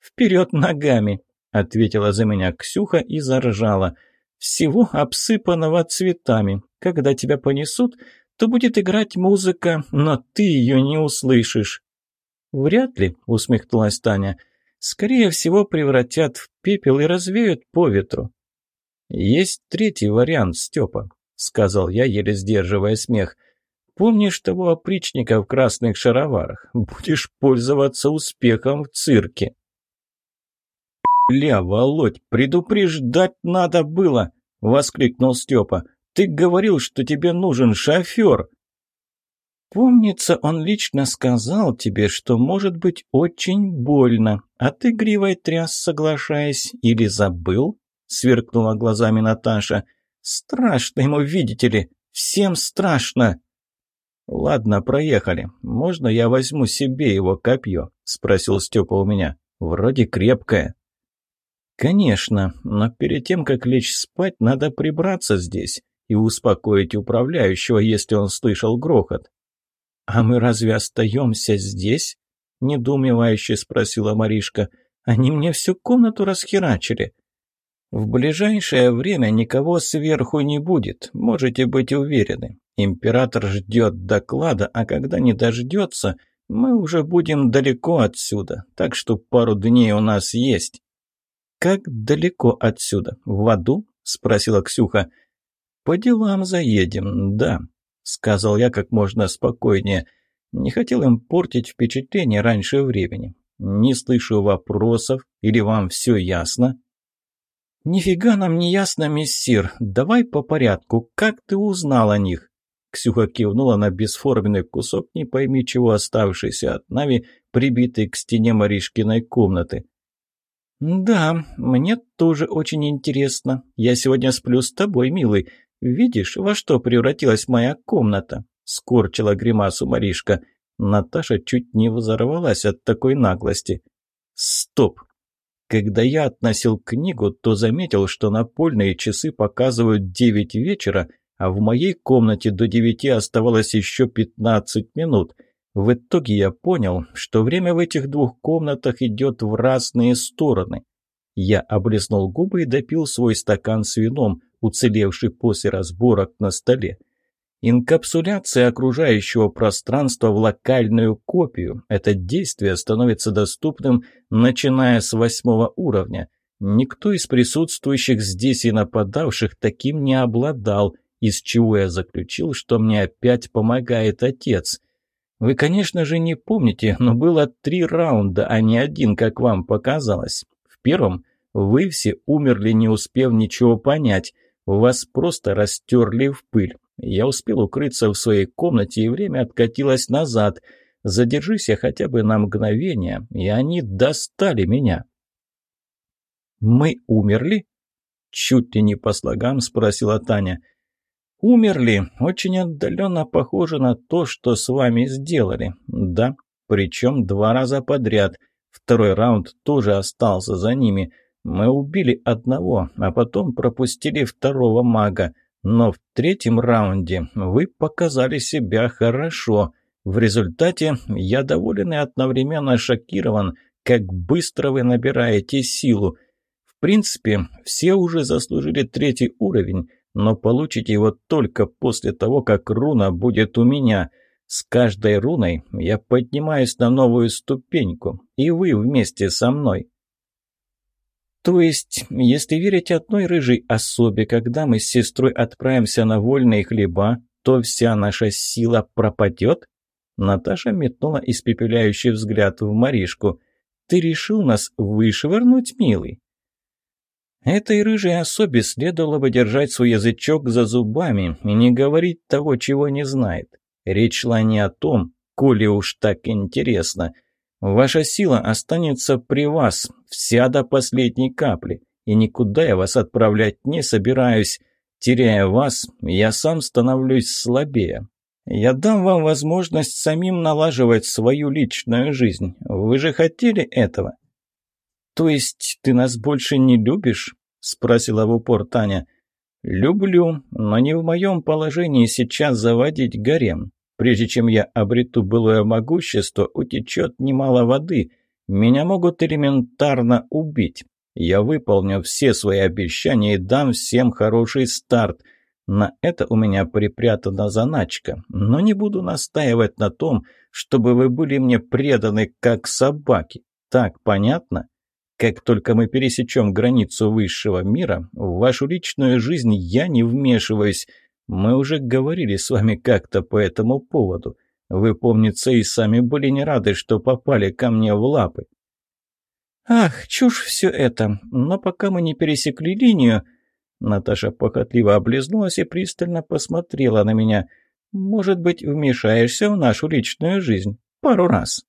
«Вперед ногами!» — ответила за меня Ксюха и заржала. «Всего обсыпанного цветами. Когда тебя понесут, то будет играть музыка, но ты ее не услышишь». «Вряд ли», — усмехнулась Таня. «Скорее всего, превратят в пепел и развеют по ветру». «Есть третий вариант, Степа», — сказал я, еле сдерживая смех. «Помнишь того опричника в красных шароварах? Будешь пользоваться успехом в цирке». «Ля, Володь, предупреждать надо было!» — воскликнул Степа. «Ты говорил, что тебе нужен шофер!» «Помнится, он лично сказал тебе, что может быть очень больно, а ты гривой тряс, соглашаясь, или забыл?» — сверкнула глазами Наташа. «Страшно ему, видите ли, всем страшно!» «Ладно, проехали. Можно я возьму себе его копье?» — спросил Степа у меня. «Вроде крепкое». «Конечно, но перед тем, как лечь спать, надо прибраться здесь и успокоить управляющего, если он слышал грохот». «А мы разве остаемся здесь?» – недоумевающе спросила Маришка. «Они мне всю комнату расхерачили». «В ближайшее время никого сверху не будет, можете быть уверены. Император ждет доклада, а когда не дождется, мы уже будем далеко отсюда, так что пару дней у нас есть». «Как далеко отсюда? В аду?» – спросила Ксюха. «По делам заедем, да», – сказал я как можно спокойнее. Не хотел им портить впечатление раньше времени. «Не слышу вопросов, или вам все ясно?» «Нифига нам не ясно, мессир. Давай по порядку. Как ты узнал о них?» Ксюха кивнула на бесформенный кусок, не пойми чего оставшийся от Нави, прибитый к стене Маришкиной комнаты. «Да, мне тоже очень интересно. Я сегодня сплю с тобой, милый. Видишь, во что превратилась моя комната?» Скорчила гримасу Маришка. Наташа чуть не взорвалась от такой наглости. «Стоп!» Когда я относил книгу, то заметил, что напольные часы показывают девять вечера, а в моей комнате до девяти оставалось еще пятнадцать минут – в итоге я понял, что время в этих двух комнатах идет в разные стороны. Я облизнул губы и допил свой стакан с вином, уцелевший после разборок на столе. Инкапсуляция окружающего пространства в локальную копию. Это действие становится доступным, начиная с восьмого уровня. Никто из присутствующих здесь и нападавших таким не обладал, из чего я заключил, что мне опять помогает отец – вы, конечно же, не помните, но было три раунда, а не один, как вам показалось. В первом вы все умерли, не успев ничего понять. Вас просто растерли в пыль. Я успел укрыться в своей комнате, и время откатилось назад. Задержись я хотя бы на мгновение, и они достали меня. «Мы умерли?» Чуть ли не по слогам спросила Таня. Умерли. Очень отдаленно похоже на то, что с вами сделали. Да, причем два раза подряд. Второй раунд тоже остался за ними. Мы убили одного, а потом пропустили второго мага. Но в третьем раунде вы показали себя хорошо. В результате я доволен и одновременно шокирован, как быстро вы набираете силу. В принципе, все уже заслужили третий уровень, но получите его только после того, как руна будет у меня. С каждой руной я поднимаюсь на новую ступеньку, и вы вместе со мной. То есть, если верить одной рыжей особе, когда мы с сестрой отправимся на вольные хлеба, то вся наша сила пропадет? Наташа метнула испепеляющий взгляд в Маришку. «Ты решил нас вышвырнуть, милый?» Этой рыжей особе следовало бы держать свой язычок за зубами и не говорить того, чего не знает. Речь шла не о том, коли уж так интересно. Ваша сила останется при вас, вся до последней капли. и никуда я вас отправлять не собираюсь. Теряя вас, я сам становлюсь слабее. Я дам вам возможность самим налаживать свою личную жизнь. Вы же хотели этого?» «То есть ты нас больше не любишь?» – спросила в упор Таня. «Люблю, но не в моем положении сейчас заводить гарем. Прежде чем я обрету былое могущество, утечет немало воды. Меня могут элементарно убить. Я выполню все свои обещания и дам всем хороший старт. На это у меня припрятана заначка, но не буду настаивать на том, чтобы вы были мне преданы как собаки. Так понятно? Как только мы пересечем границу высшего мира, в вашу личную жизнь я не вмешиваюсь. Мы уже говорили с вами как-то по этому поводу. Вы, помнится, и сами были не рады, что попали ко мне в лапы. Ах, чушь все это. Но пока мы не пересекли линию... Наташа похотливо облизнулась и пристально посмотрела на меня. «Может быть, вмешаешься в нашу личную жизнь? Пару раз?»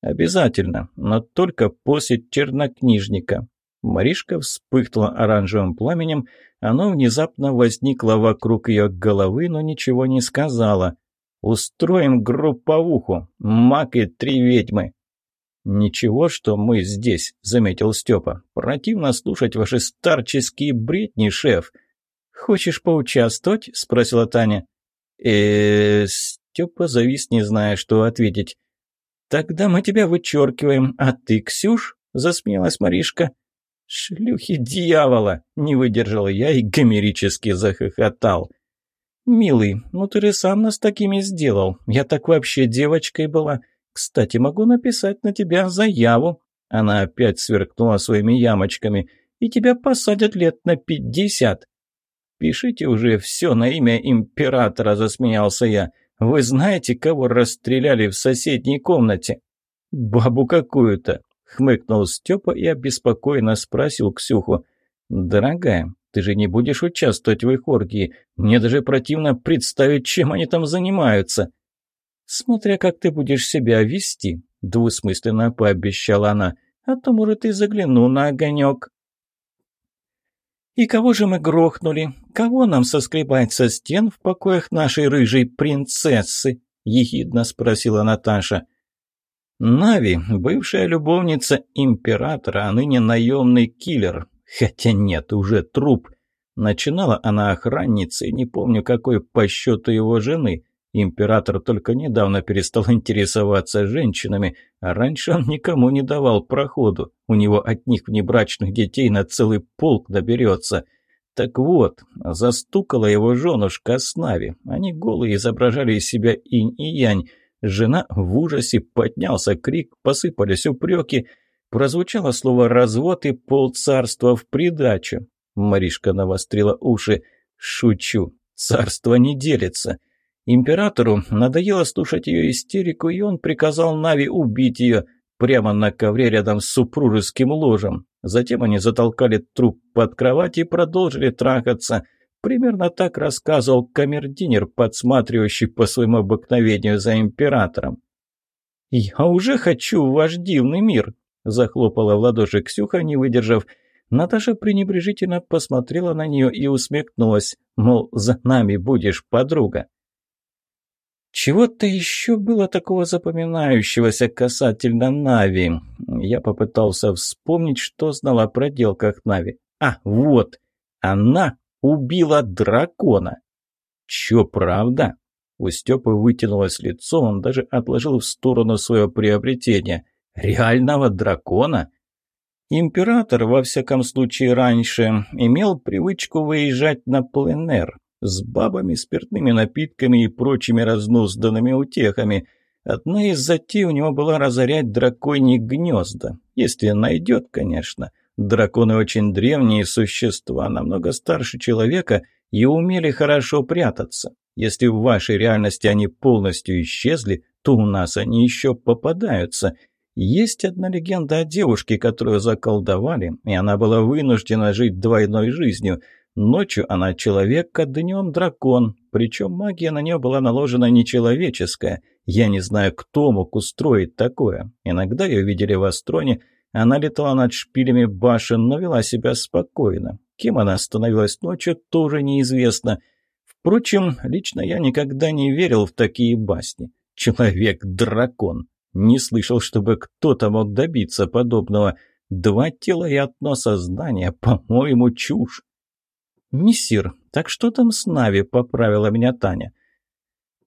«Обязательно, но только после чернокнижника». Маришка вспыхнула оранжевым пламенем, оно внезапно возникло вокруг ее головы, но ничего не сказала. «Устроим групповуху, маг и три ведьмы». «Ничего, что мы здесь», — заметил Степа. «Противно слушать ваши старческие бредни, шеф». «Хочешь поучаствовать?» — спросила Таня. э Степа завис, не зная, что ответить. «Тогда мы тебя вычеркиваем, а ты, Ксюш?» – засмеялась Маришка. «Шлюхи дьявола!» – не выдержал я и гомерически захохотал. «Милый, ну ты же сам нас такими сделал. Я так вообще девочкой была. Кстати, могу написать на тебя заяву». Она опять сверкнула своими ямочками. «И тебя посадят лет на пятьдесят». «Пишите уже все на имя императора», – засмеялся я. Вы знаете, кого расстреляли в соседней комнате?» «Бабу какую-то», — хмыкнул Степа и обеспокоенно спросил Ксюху. «Дорогая, ты же не будешь участвовать в их оргии. Мне даже противно представить, чем они там занимаются». «Смотря как ты будешь себя вести», — двусмысленно пообещала она. «А то, может, и загляну на огонек». «И кого же мы грохнули? Кого нам соскребать со стен в покоях нашей рыжей принцессы?» – ехидно спросила Наташа. «Нави, бывшая любовница императора, а ныне наемный киллер. Хотя нет, уже труп. Начинала она охранницей, не помню какой по счету его жены. Император только недавно перестал интересоваться женщинами, а раньше он никому не давал проходу. У него от них внебрачных детей на целый полк наберется. Так вот, застукала его женушка с Нави. Они голые изображали из себя инь и янь. Жена в ужасе, поднялся крик, посыпались упреки. Прозвучало слово «развод» и полцарства в придачу. Маришка навострила уши. «Шучу. Царство не делится». Императору надоело слушать ее истерику, и он приказал Нави убить ее прямо на ковре рядом с супружеским ложем. Затем они затолкали труп под кровать и продолжили трахаться. Примерно так рассказывал камердинер, подсматривающий по своему обыкновению за императором. «Я уже хочу в ваш дивный мир!» – захлопала в ладоши Ксюха, не выдержав. Наташа пренебрежительно посмотрела на нее и усмехнулась, мол, за нами будешь, подруга. Чего-то еще было такого запоминающегося касательно Нави. Я попытался вспомнить, что знал о проделках Нави. А, вот, она убила дракона. Че, правда? У Степы вытянулось лицо, он даже отложил в сторону свое приобретение. Реального дракона? Император, во всяком случае раньше, имел привычку выезжать на пленэр с бабами, спиртными напитками и прочими разнузданными утехами. Одна из затей у него была разорять драконьи гнезда. Если найдет, конечно. Драконы очень древние существа, намного старше человека и умели хорошо прятаться. Если в вашей реальности они полностью исчезли, то у нас они еще попадаются. Есть одна легенда о девушке, которую заколдовали, и она была вынуждена жить двойной жизнью – Ночью она человек, а днем дракон. Причем магия на нее была наложена нечеловеческая. Я не знаю, кто мог устроить такое. Иногда ее видели в Астроне, Она летала над шпилями башен, но вела себя спокойно. Кем она становилась ночью, тоже неизвестно. Впрочем, лично я никогда не верил в такие басни. Человек-дракон. Не слышал, чтобы кто-то мог добиться подобного. Два тела и одно сознание, по-моему, чушь. «Мессир, так что там с Нави?» — поправила меня Таня.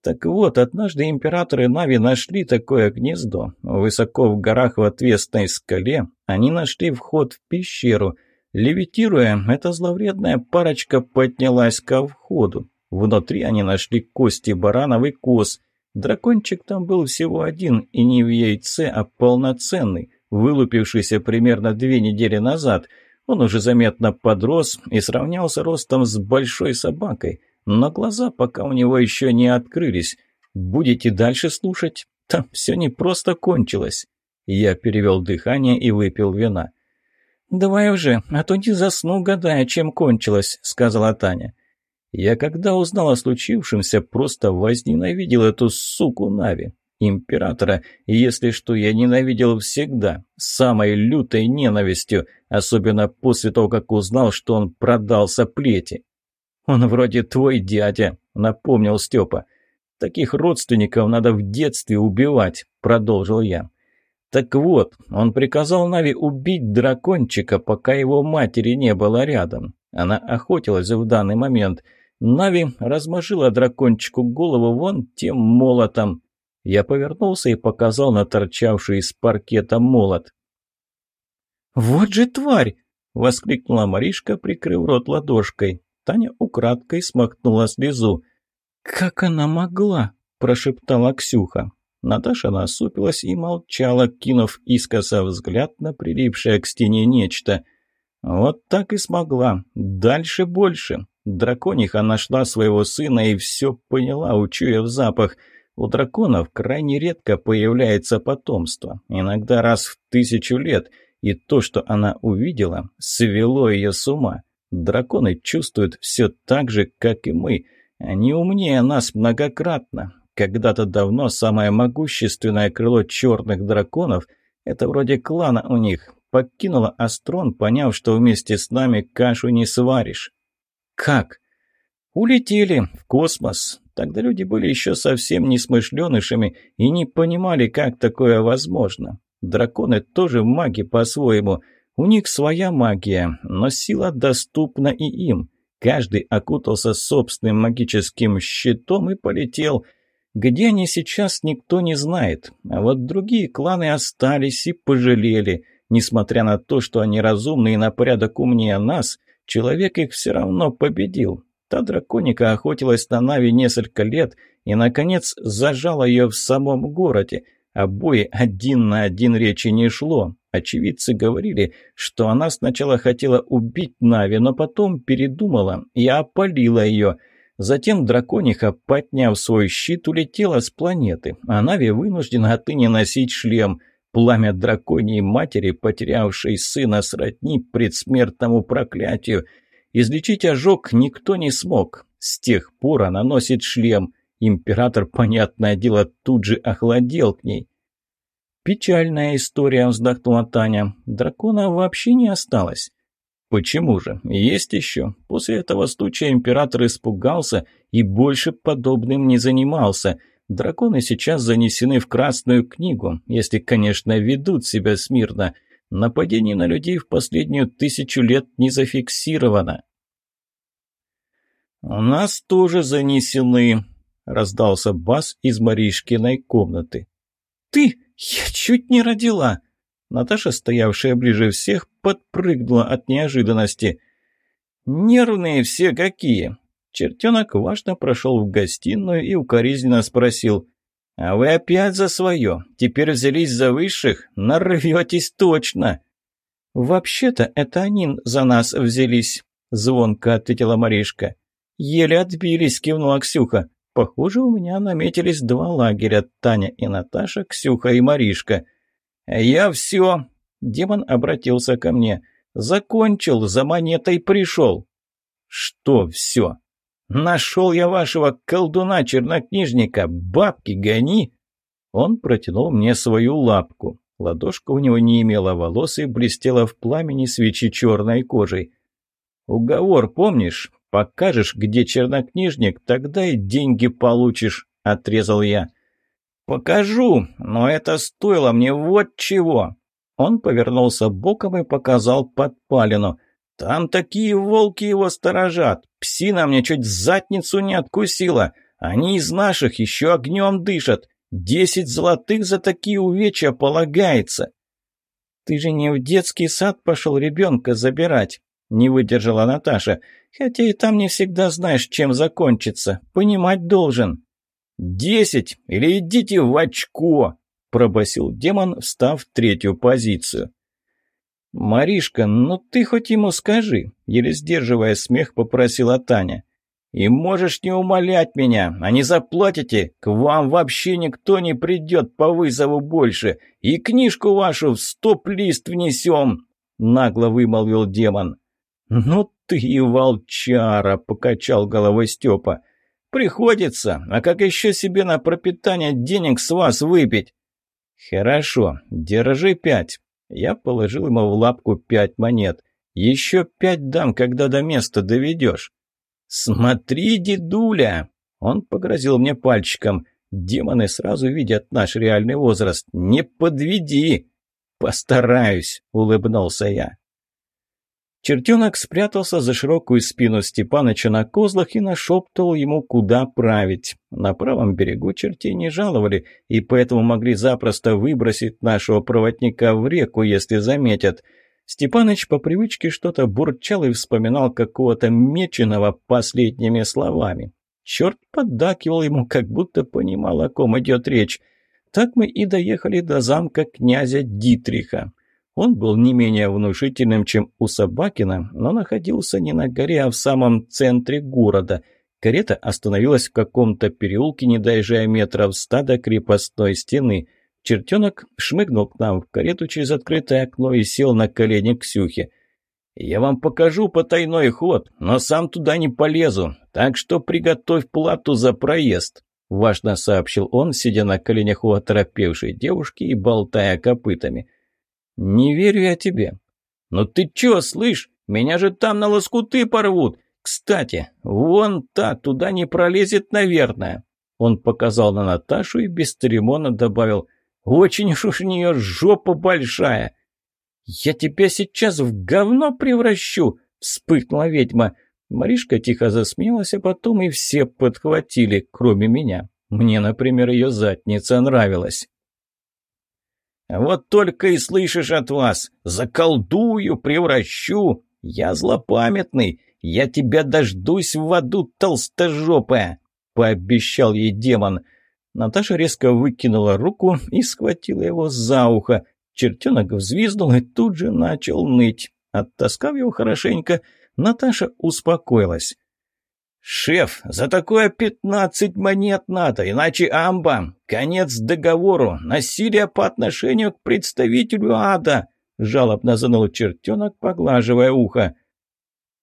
Так вот, однажды императоры Нави нашли такое гнездо. Высоко в горах в отвесной скале они нашли вход в пещеру. Левитируя, эта зловредная парочка поднялась ко входу. Внутри они нашли кости баранов и коз. Дракончик там был всего один, и не в яйце, а полноценный, вылупившийся примерно две недели назад. Он уже заметно подрос и сравнялся ростом с большой собакой – но глаза пока у него еще не открылись. Будете дальше слушать? Там все не просто кончилось. Я перевел дыхание и выпил вина. «Давай уже, а то не засну, гадая, чем кончилось», — сказала Таня. Я, когда узнал о случившемся, просто возненавидел эту суку Нави, императора, если что, я ненавидел всегда, самой лютой ненавистью, особенно после того, как узнал, что он продался плети. «Он вроде твой дядя», — напомнил Степа. «Таких родственников надо в детстве убивать», — продолжил я. «Так вот, он приказал Нави убить дракончика, пока его матери не было рядом. Она охотилась в данный момент. Нави размажила дракончику голову вон тем молотом». Я повернулся и показал на торчавший из паркета молот. «Вот же тварь!» — воскликнула Маришка, прикрыв рот ладошкой. Таня украдкой смахнула слезу. «Как она могла?» – прошептала Ксюха. Наташа насупилась и молчала, кинув искоса взгляд на прилипшее к стене нечто. Вот так и смогла. Дальше больше. Дракониха нашла своего сына и все поняла, учуяв запах. У драконов крайне редко появляется потомство, иногда раз в тысячу лет, и то, что она увидела, свело ее с ума. Драконы чувствуют все так же, как и мы. Они умнее нас многократно. Когда-то давно самое могущественное крыло черных драконов, это вроде клана у них, покинуло Астрон, поняв, что вместе с нами кашу не сваришь. Как? Улетели в космос. Тогда люди были еще совсем несмышленышами и не понимали, как такое возможно. Драконы тоже маги по-своему – у них своя магия, но сила доступна и им. Каждый окутался собственным магическим щитом и полетел. Где они сейчас, никто не знает. А вот другие кланы остались и пожалели. Несмотря на то, что они разумны и на порядок умнее нас, человек их все равно победил. Та драконика охотилась на Нави несколько лет и, наконец, зажала ее в самом городе. О бое один на один речи не шло. Очевидцы говорили, что она сначала хотела убить Нави, но потом передумала и опалила ее. Затем дракониха, подняв свой щит, улетела с планеты, а Нави вынуждена отныне носить шлем. Пламя драконьей матери, потерявшей сына сродни предсмертному проклятию. Излечить ожог никто не смог. С тех пор она носит шлем. Император, понятное дело, тут же охладел к ней. «Печальная история», — вздохнула Таня. «Дракона вообще не осталось». «Почему же? Есть еще. После этого случая император испугался и больше подобным не занимался. Драконы сейчас занесены в Красную книгу, если, конечно, ведут себя смирно. Нападение на людей в последнюю тысячу лет не зафиксировано». «У нас тоже занесены», — раздался бас из Маришкиной комнаты. «Ты!» «Я чуть не родила!» Наташа, стоявшая ближе всех, подпрыгнула от неожиданности. «Нервные все какие!» Чертенок важно прошел в гостиную и укоризненно спросил. «А вы опять за свое? Теперь взялись за высших? Нарветесь точно!» «Вообще-то это они за нас взялись», — звонко ответила Маришка. «Еле отбились», — кивнула Ксюха. Похоже, у меня наметились два лагеря – Таня и Наташа, Ксюха и Маришка. «Я все!» – демон обратился ко мне. «Закончил, за монетой пришел». «Что все?» «Нашел я вашего колдуна-чернокнижника, бабки гони!» Он протянул мне свою лапку. Ладошка у него не имела волос и блестела в пламени свечи черной кожей. «Уговор помнишь? Покажешь, где чернокнижник, тогда и деньги получишь», — отрезал я. «Покажу, но это стоило мне вот чего!» Он повернулся боком и показал подпалину. «Там такие волки его сторожат! Псина мне чуть задницу не откусила! Они из наших еще огнем дышат! Десять золотых за такие увечья полагается!» «Ты же не в детский сад пошел ребенка забирать!» Не выдержала Наташа. «Хотя и там не всегда знаешь, чем закончится. Понимать должен!» «Десять! Или идите в очко!» – пробасил демон, встав в третью позицию. «Маришка, ну ты хоть ему скажи!» – еле сдерживая смех, попросила Таня. «И можешь не умолять меня, а не заплатите, к вам вообще никто не придет по вызову больше, и книжку вашу в стоп-лист внесем!» – нагло вымолвил демон. «Ну ты и волчара!» – покачал головой Степа. «Приходится. А как еще себе на пропитание денег с вас выпить?» «Хорошо. Держи пять». Я положил ему в лапку пять монет. «Еще пять дам, когда до места доведешь». «Смотри, дедуля!» Он погрозил мне пальчиком. «Демоны сразу видят наш реальный возраст. Не подведи!» «Постараюсь», — улыбнулся я. Чертенок спрятался за широкую спину Степаныча на козлах и нашептывал ему, куда править. На правом берегу чертей не жаловали, и поэтому могли запросто выбросить нашего проводника в реку, если заметят. Степаныч по привычке что-то бурчал и вспоминал какого-то меченого последними словами. Черт поддакивал ему, как будто понимал, о ком идет речь. Так мы и доехали до замка князя Дитриха. Он был не менее внушительным, чем у Собакина, но находился не на горе, а в самом центре города. Карета остановилась в каком-то переулке, не доезжая метров ста до крепостной стены. Чертенок шмыгнул к нам в карету через открытое окно и сел на колени Ксюхи. «Я вам покажу потайной ход, но сам туда не полезу, так что приготовь плату за проезд», – важно сообщил он, сидя на коленях у оторопевшей девушки и болтая копытами. «Не верю я тебе». «Ну ты чё, слышь? Меня же там на лоскуты порвут. Кстати, вон та туда не пролезет, наверное». Он показал на Наташу и без церемона добавил «Очень уж у нее жопа большая». «Я тебя сейчас в говно превращу!» — вспыхнула ведьма. Маришка тихо засмеялась, а потом и все подхватили, кроме меня. Мне, например, ее задница нравилась. Вот только и слышишь от вас. Заколдую, превращу. Я злопамятный. Я тебя дождусь в аду, толстожопая, пообещал ей демон. Наташа резко выкинула руку и схватила его за ухо. Чертенок взвизнул и тут же начал ныть. Оттаскав его хорошенько, Наташа успокоилась. «Шеф, за такое пятнадцать монет надо, иначе амба. Конец договору. Насилие по отношению к представителю ада!» Жалобно заныл чертенок, поглаживая ухо.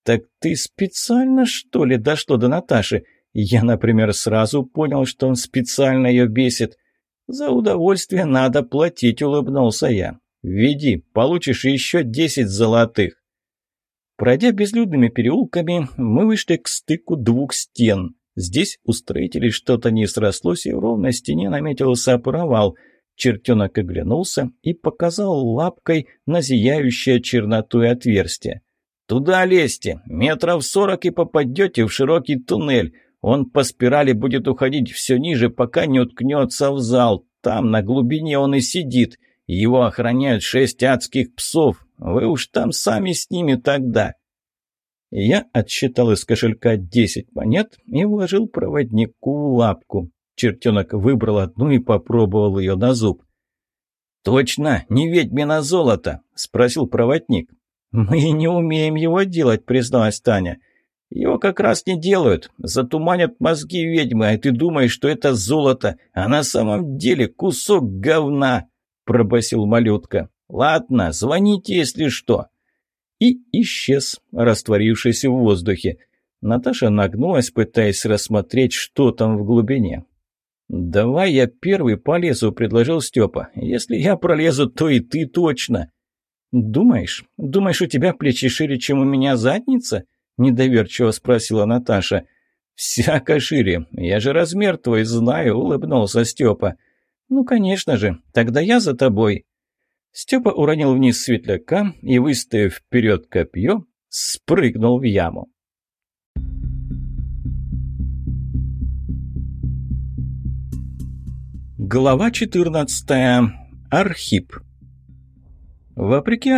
«Так ты специально, что ли, дошло до Наташи? Я, например, сразу понял, что он специально ее бесит. За удовольствие надо платить», — улыбнулся я. «Веди, получишь еще десять золотых». Пройдя безлюдными переулками, мы вышли к стыку двух стен. Здесь у строителей что-то не срослось, и в ровной стене наметился провал. Чертенок оглянулся и показал лапкой на зияющее черноту отверстие. «Туда лезьте! Метров сорок и попадете в широкий туннель. Он по спирали будет уходить все ниже, пока не уткнется в зал. Там, на глубине, он и сидит. Его охраняют шесть адских псов. Вы уж там сами с ними тогда». Я отсчитал из кошелька десять монет и вложил проводнику лапку. Чертенок выбрал одну и попробовал ее на зуб. «Точно, не ведьмина золото?» – спросил проводник. «Мы не умеем его делать», – призналась Таня. «Его как раз не делают. Затуманят мозги ведьмы, а ты думаешь, что это золото, а на самом деле кусок говна», – пробасил малютка. «Ладно, звоните, если что». И исчез, растворившись в воздухе. Наташа нагнулась, пытаясь рассмотреть, что там в глубине. «Давай я первый полезу», — предложил Степа. «Если я пролезу, то и ты точно». «Думаешь? Думаешь, у тебя плечи шире, чем у меня задница?» — недоверчиво спросила Наташа. «Всяко шире. Я же размер твой знаю», — улыбнулся Степа. «Ну, конечно же. Тогда я за тобой». Степа уронил вниз светляка и, выставив вперед копье, спрыгнул в яму. Глава 14. Архип. Вопреки